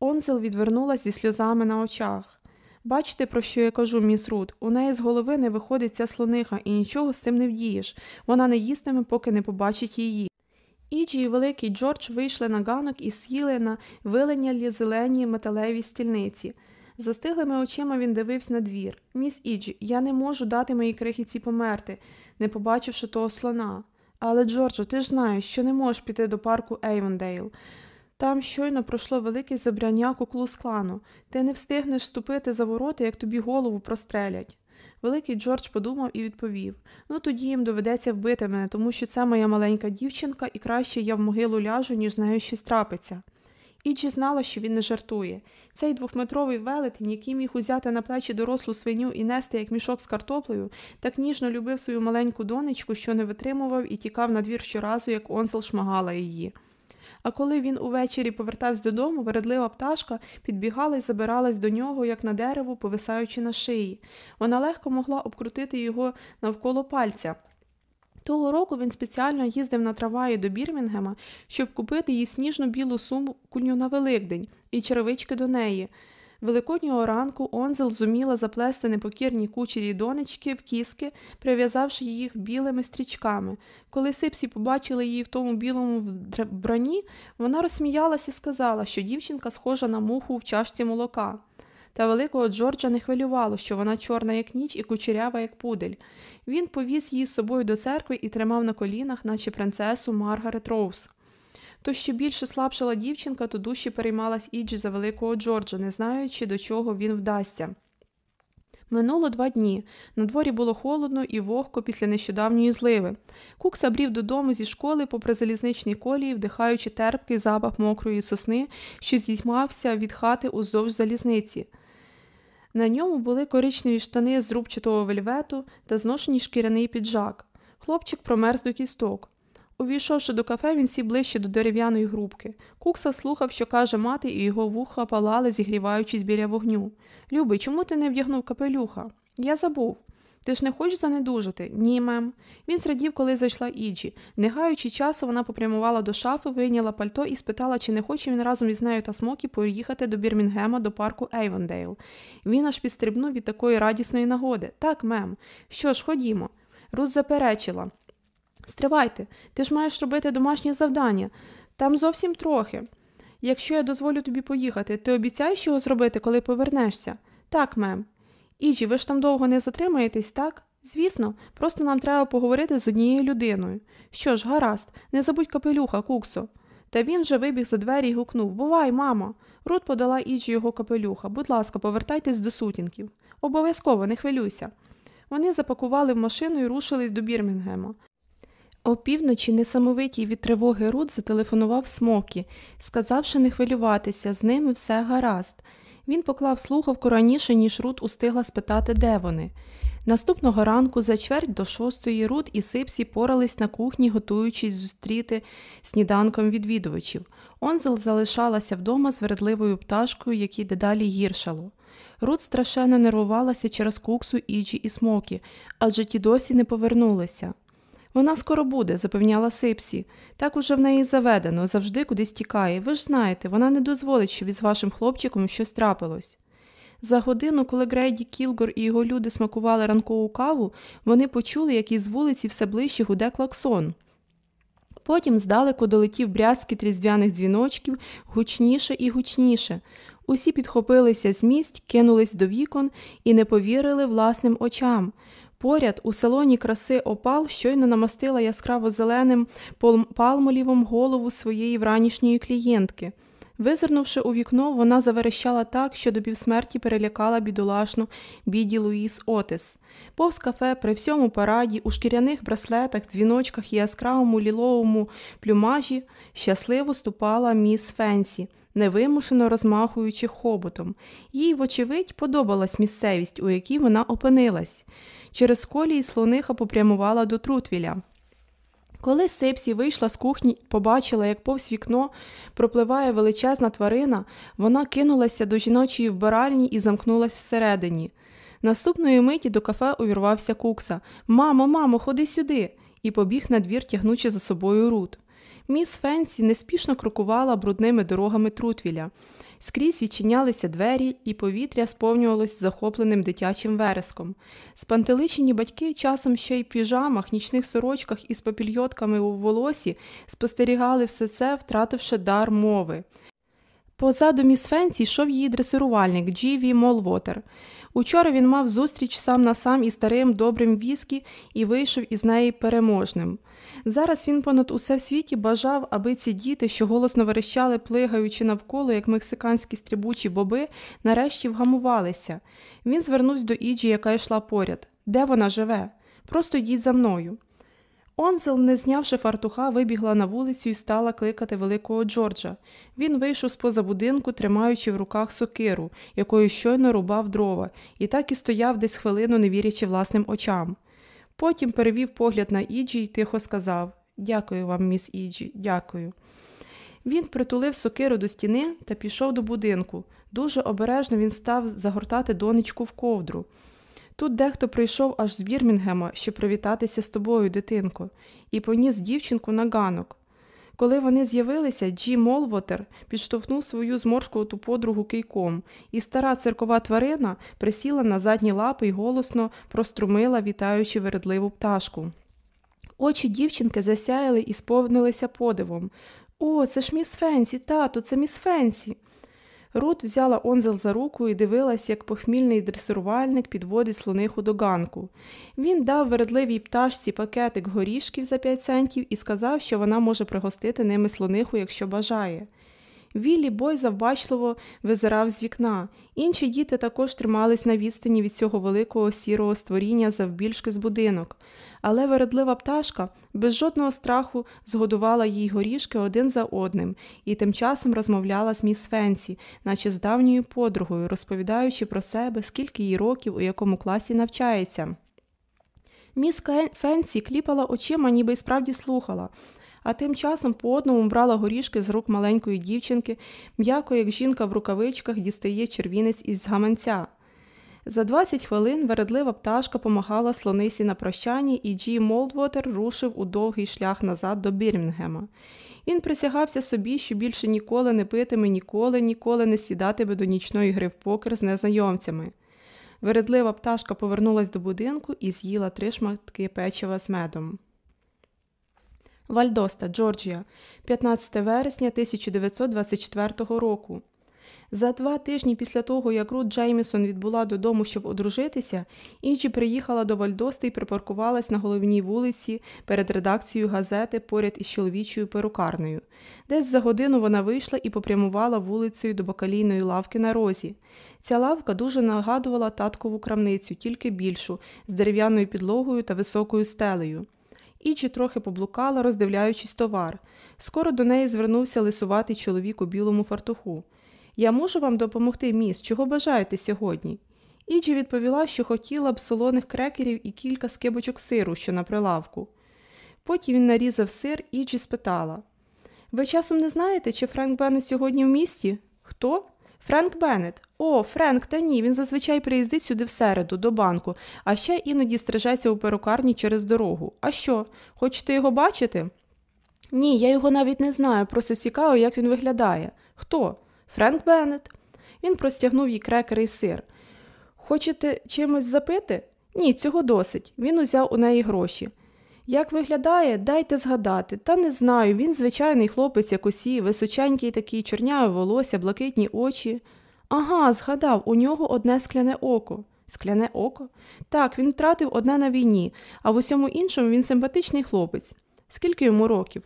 Онзел відвернулась зі сльозами на очах. Бачите, про що я кажу, міс Рут, у неї з голови не виходить ця слониха і нічого з цим не вдієш. Вона не їстиме, поки не побачить її. Іджі і великий Джордж вийшли на ганок і сіли на виленялі зелені металеві стільниці. Застиглими очима він дивився на двір. Міс Іджі, я не можу дати моїй крихітці померти, не побачивши того слона. Але, Джорджо, ти ж знаєш, що не можеш піти до парку Ейвондейл. Там щойно пройшло велике зібрання Ку-клукс-клану. Ти не встигнеш ступити за ворота, як тобі голову прострелять. Великий Джордж подумав і відповів ну тоді їм доведеться вбити мене, тому що це моя маленька дівчинка, і краще я в могилу ляжу, ніж з нею щось трапиться. Іджі знала, що він не жартує. Цей двохметровий велетень, який міг узяти на плечі дорослу свиню і нести як мішок з картоплею, так ніжно любив свою маленьку донечку, що не витримував і тікав на двір щоразу, як онсел шмагала її. А коли він увечері повертався додому, вередлива пташка підбігала і забиралась до нього, як на дерево, повисаючи на шиї. Вона легко могла обкрутити його навколо пальця. Того року він спеціально їздив на трамваї до Бірмінгема, щоб купити їй сніжно білу сумку на Великдень і черевички до неї. Великоднього ранку Онзел зуміла заплести непокірні кучері донечки в кіски, прив'язавши їх білими стрічками. Коли Сипсі побачила її в тому білому вбранні, вона розсміялась і сказала, що дівчинка схожа на муху в чашці молока. Та великого Джорджа не хвилювало, що вона чорна, як ніч, і кучерява, як пудель. Він повіз її з собою до церкви і тримав на колінах, наче принцесу Маргарет Роуз. То що більше слабшала дівчинка, то дужче переймалась Іджі за великого Джорджа, не знаючи, до чого він вдасться. Минуло два дні. На дворі було холодно і вогко після нещодавньої зливи. Кук забрів додому зі школи попри залізничні колії, вдихаючи терпкий запах мокрої сосни, що зіймався від хати уздовж залізниці. На ньому були коричневі штани з рубчатого вельвету та зношений шкіряний піджак. Хлопчик промерз до кісток. Увійшовши до кафе, він сів ближче до дерев'яної грубки. Кукса слухав, що каже мати, і його вуха палали, зігріваючись біля вогню. Любий, чому ти не вдягнув капелюха? Я забув. Ти ж не хочеш занедужити? Ні, мем. Він зрадів, коли зайшла Іджі. Не гаючи часу, вона попрямувала до шафи, вийняла пальто і спитала, чи не хоче він разом із нею та Смокі поїхати до Бірмінгема до парку Ейвондейл. Він аж підстрибнув від такої радісної нагоди. Так, мем. Що ж, ходімо. Рус заперечила. Стривайте, ти ж маєш робити домашнє завдання. Там зовсім трохи. Якщо я дозволю тобі поїхати, ти обіцяєш його зробити, коли повернешся? Так, мем. Іджі, ви ж там довго не затримаєтесь, так? Звісно, просто нам треба поговорити з однією людиною. Що ж, гаразд, не забудь капелюха, куксо. Та він же вибіг за двері і гукнув Бувай, мамо. Рут подала Іджі його капелюха. Будь ласка, повертайтесь до сутінків. Обов'язково, не хвилюйся. Вони запакували в машину і рушились до Бірмінгема. Опівночі несамовитій від тривоги Рут зателефонував Смокі, сказавши не хвилюватися, з ними все гаразд. Він поклав слухавку раніше, ніж Рут устигла спитати, де вони. Наступного ранку, за чверть до шостої, Рут і Сипсі порались на кухні, готуючись зустріти сніданком відвідувачів. Онзел залишалася вдома з вередливою пташкою, якій дедалі гіршало. Рут страшенно нервувалася через куксу Іджі і Смокі, адже ті досі не повернулися. Вона скоро буде, запевняла Сипсі. Так уже в неї заведено, завжди кудись тікає. Ви ж знаєте, вона не дозволить, щоб із вашим хлопчиком щось трапилось. За годину, коли Грейді Кілгор і його люди смакували ранкову каву, вони почули, як із вулиці все ближче гуде клаксон. Потім здалеку долетів брязкіт різдвяних дзвіночків гучніше і гучніше. Усі підхопилися з місць, кинулись до вікон і не повірили власним очам. Поряд у салоні краси опал щойно намастила яскраво зеленим палмолівом голову своєї вранішньої клієнтки. Визирнувши у вікно, вона заверещала так, що до півсмерті перелякала бідолашну біді Луїс Отес. Повз кафе при всьому параді, у шкіряних браслетах, дзвіночках і яскравому ліловому плюмажі щасливо ступала міс Фенсі. невимушено розмахуючи хоботом. Їй, вочевидь, подобалась місцевість, у якій вона опинилась. Через колії слониха попрямувала до Трутвіля. Коли Сипсі вийшла з кухні і побачила, як повз вікно пропливає величезна тварина, вона кинулася до жіночої вбиральні і замкнулась всередині. Наступної миті до кафе увірвався кукса Мамо, мамо, ходи сюди. і побіг надвір, тягнучи за собою Рут. Міс Фенсі неспішно крокувала брудними дорогами Трутвіля. Скрізь відчинялися двері, і повітря сповнювалось захопленим дитячим вереском. Спантеличені батьки, часом ще й в піжамах, нічних сорочках із папільйотками у волосі, спостерігали все це, втративши дар мови. Позаду міс Фенсі йшов її дресирувальник Джі Ві Молвотер. Учора він мав зустріч сам на сам із старим добрим віскі і вийшов із неї переможним. Зараз він понад усе в світі бажав, аби ці діти, що голосно верещали, плигаючи навколо, як мексиканські стрибучі боби, нарешті вгамувалися. Він звернувся до Іджі, яка йшла поряд. Де вона живе? Просто йдіть за мною. Онзел, не знявши фартуха, вибігла на вулицю і стала кликати великого Джорджа. Він вийшов з поза будинку, тримаючи в руках сокиру, якою щойно рубав дрова, і так і стояв десь хвилину, не вірячи власним очам. Потім перевів погляд на Іджі і тихо сказав Дякую вам, міс Іджі, дякую. Він притулив сокиру до стіни та пішов до будинку. Дуже обережно він став загортати донечку в ковдру. Тут дехто прийшов аж з Бірмінгема, щоб привітатися з тобою, дитинко, і поніс дівчинку на ганок. Коли вони з'явилися, Джі Молвотер підштовхнув свою зморшкувату подругу кийком, і стара циркова тварина присіла на задні лапи й голосно протрубила, вітаючи вередливу пташку. Очі дівчинки засяяли і сповнилися подивом. О, це ж міс Фенсі, тату, це міс Фенсі. Рут взяла Онзел за руку і дивилась, як похмільний дресирувальник підводить слониху до ганку. Він дав вередливій пташці пакетик горішків за 5 центів і сказав, що вона може пригостити ними слониху, якщо бажає. Віллі Бой завбачливо визирав з вікна. Інші діти також тримались на відстані від цього великого сірого створіння завбільшки з будинок але вередлива пташка без жодного страху згодувала їй горішки один за одним і тим часом розмовляла з міс Фенсі, наче з давньою подругою, розповідаючи про себе, скільки їй років, у якому класі навчається. Міс Фенсі кліпала очима, ніби й справді слухала. А тим часом по одному брала горішки з рук маленької дівчинки, м'яко, як жінка в рукавичках дістає червінець із гаманця. За 20 хвилин вередлива пташка помагала слонисі на прощанні, і Джі Молдвотер рушив у довгий шлях назад до Бірмінгема. Він присягався собі, що більше ніколи не питиме, ніколи, ніколи не сідатиме до нічної гри в покер з незнайомцями. Вередлива пташка повернулась до будинку і з'їла три шматки печива з медом. Вальдоста, Джорджія, 15 вересня 1924 року. За два тижні після того, як Рут Джеймісон відбула додому, щоб одружитися, Інджі приїхала до Вальдости і припаркувалась на головній вулиці перед редакцією газети поряд із чоловічою перукарнею. Десь за годину вона вийшла і попрямувала вулицею до бакалійної лавки на розі. Ця лавка дуже нагадувала таткову крамницю, тільки більшу, з дерев'яною підлогою та високою стелею. Іджі трохи поблукала, роздивляючись товар. Скоро до неї звернувся лисуватий чоловік у білому фартуху. Я можу вам допомогти, міс, чого бажаєте сьогодні? Іджі відповіла, що хотіла б солоних крекерів і кілька скибочок сиру, що на прилавку. Потім він нарізав сир Іджі спитала Ви часом не знаєте, чи Френк Беннет сьогодні в місті? Хто? Френк Беннет. О, Френк, та ні, він зазвичай приїздить сюди всереду, до банку, а ще іноді стрижеться у перукарні через дорогу. А що, хочете його бачити? Ні, я його навіть не знаю, просто цікаво, як він виглядає. Хто? Френк Беннет. Він простягнув їй крекери і сир. Хочете чимось запити? Ні, цього досить. Він узяв у неї гроші. Як виглядає, дайте згадати, та не знаю, він звичайний хлопець, як усі, височенький такий, чорняве волосся, блакитні очі. Ага, згадав, у нього одне скляне око. Скляне око? Так, він втратив одне на війні, а в усьому іншому він симпатичний хлопець. Скільки йому років?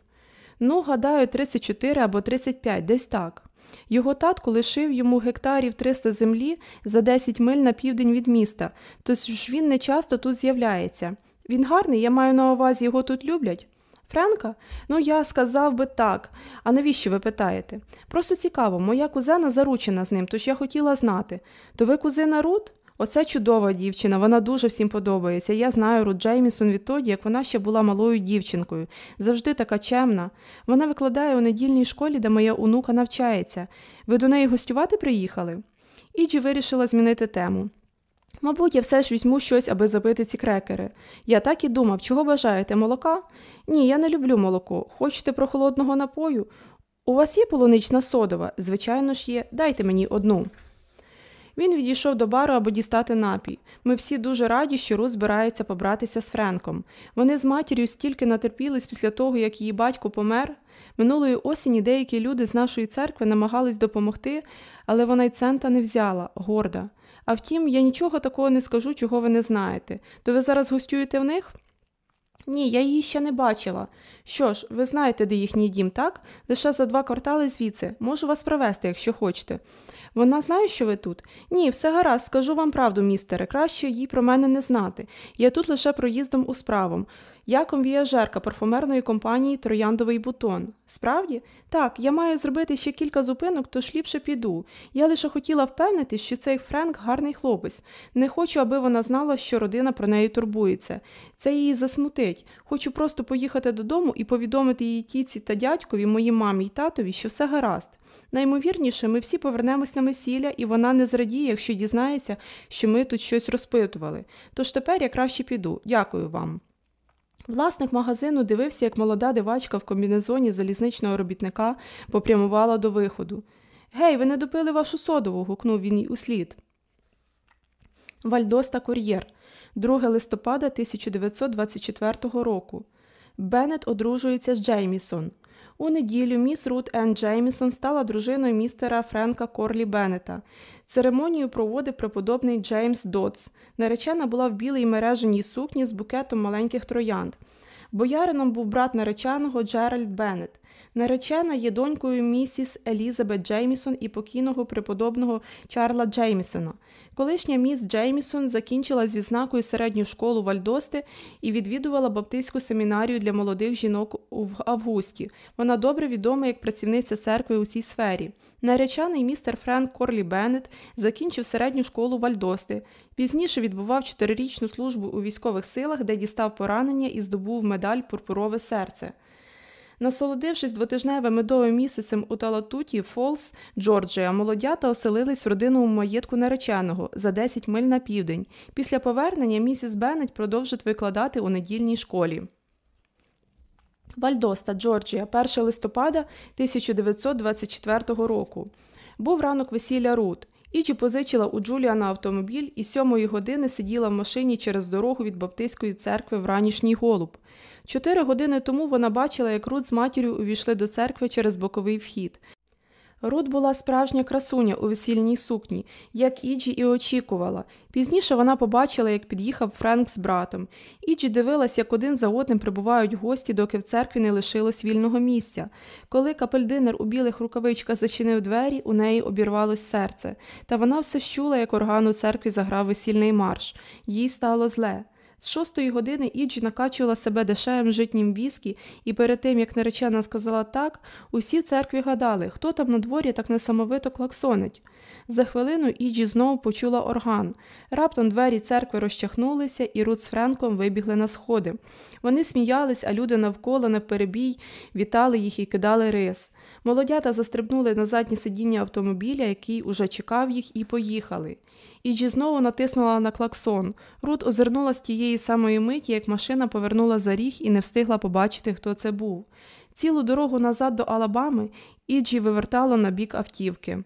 Ну, гадаю, 34 або 35, десь так. Його татко лишив йому гектарів 300 землі за 10 миль на південь від міста, тож він не часто тут з'являється. Він гарний, я маю на увазі, його тут люблять. Френка? Ну, я сказав би так. А навіщо ви питаєте? Просто цікаво, моя кузена заручена з ним, тож я хотіла знати. То ви кузина Рут? Оце чудова дівчина, вона дуже всім подобається. Я знаю Рут Джеймісон відтоді, як вона ще була малою дівчинкою. Завжди така чемна. Вона викладає у недільній школі, де моя онука навчається. Ви до неї гостювати приїхали? Іджі вирішила змінити тему. Мабуть, я все ж візьму щось, аби забити ці крекери. Я так і думав, чого бажаєте молока? Ні, я не люблю молоко. Хочете прохолодного напою? У вас є полунична содова? Звичайно ж є, дайте мені одну. Він відійшов до бару, аби дістати напій. Ми всі дуже раді, що Рут збирається побратися з Френком. Вони з матір'ю стільки натерпілись після того, як її батько помер. Минулої осені деякі люди з нашої церкви намагались допомогти, але вона й цента не взяла, горда. А втім, я нічого такого не скажу, чого ви не знаєте. То ви зараз гостюєте в них? Ні, я її ще не бачила. Що ж, ви знаєте, де їхній дім, так? Лише за два квартали звідси. Можу вас провести, якщо хочете. Вона знає, що ви тут? Ні, все гаразд, скажу вам правду, містере, краще їй про мене не знати. Я тут лише проїздом у справам. Я комвіяжерка парфумерної компанії Трояндовий бутон. Справді? Так, я маю зробити ще кілька зупинок, тож ліпше піду. Я лише хотіла впевнитись, що цей Френк гарний хлопець. Не хочу, аби вона знала, що родина про неї турбується. Це її засмутить. Хочу просто поїхати додому і повідомити її тіці та дядькові, моїй мамі й татові, що все гаразд. Наймовірніше, ми всі повернемось на весілля, і вона не зрадіє, якщо дізнається, що ми тут щось розпитували. Тож тепер я краще піду. Дякую вам. Власник магазину дивився, як молода дивачка в комбінезоні залізничного робітника попрямувала до виходу. Гей, ви не допили вашу содову. гукнув він їй услід. Вальдоста Кур'єр, 2 листопада 1924 року. Беннет одружується з Джеймісон. У неділю міс Рут Енн Джеймісон стала дружиною містера Френка Корлі Беннета. Церемонію проводив преподобний Джеймс Дотс. Наречена була в білій мереженій сукні з букетом маленьких троянд. Боярином був брат нареченого Джеральд Беннет. Наречена є донькою місіс Елізабет Джеймісон і покійного преподобного Чарла Джеймісона. Колишня міс Джеймісон закінчила з відзнакою середню школу Вальдости і відвідувала баптистську семінарію для молодих жінок в Августі. Вона добре відома як працівниця церкви у цій сфері. Наречений містер Френк Корлі Беннет закінчив середню школу Вальдости. Пізніше відбував чотирирічну службу у військових силах, де дістав поранення і здобув медаль Пурпурове серце. Насолодившись двотижневим медовим місяцем у Талатуті, Фолс, Джорджія, молодята оселились в родинному маєтку нареченого за 10 миль на південь. Після повернення місіс Беннет продовжить викладати у недільній школі. Вальдоста, Джорджія, 1 листопада 1924 року. Був ранок весілля Рут. Іджі позичила у Джуліана автомобіль і сьомої години сиділа в машині через дорогу від Баптистської церкви в ранішній голуб. Чотири години тому вона бачила, як Рут з матір'ю увійшли до церкви через боковий вхід. Рут була справжня красуня у весільній сукні, як Іджі і очікувала. Пізніше вона побачила, як під'їхав Френк з братом. Іджі дивилась, як один за одним прибувають гості, доки в церкві не лишилось вільного місця. Коли капельдинер у білих рукавичках зачинив двері, у неї обірвалось серце, та вона все щула, як орган у церкві заграв весільний марш. Їй стало зле. З шостої години Іджі накачувала себе дешевим житнім віскі, і перед тим, як наречена сказала так, усі церкві гадали, хто там на дворі так несамовито клаксонить. За хвилину Іджі знову почула орган. Раптом двері церкви розчахнулися, і Рут з Френком вибігли на сходи. Вони сміялись, а люди навколо навперебій вітали їх і кидали рис. Молодята застрибнули на заднє сидіння автомобіля, який уже чекав їх, і поїхали. Іджі знову натиснула на клаксон. Рут озирнулась тієї самої миті, як машина повернула за ріг і не встигла побачити, хто це був. Цілу дорогу назад до Алабами Іджі вивертало на бік автівки.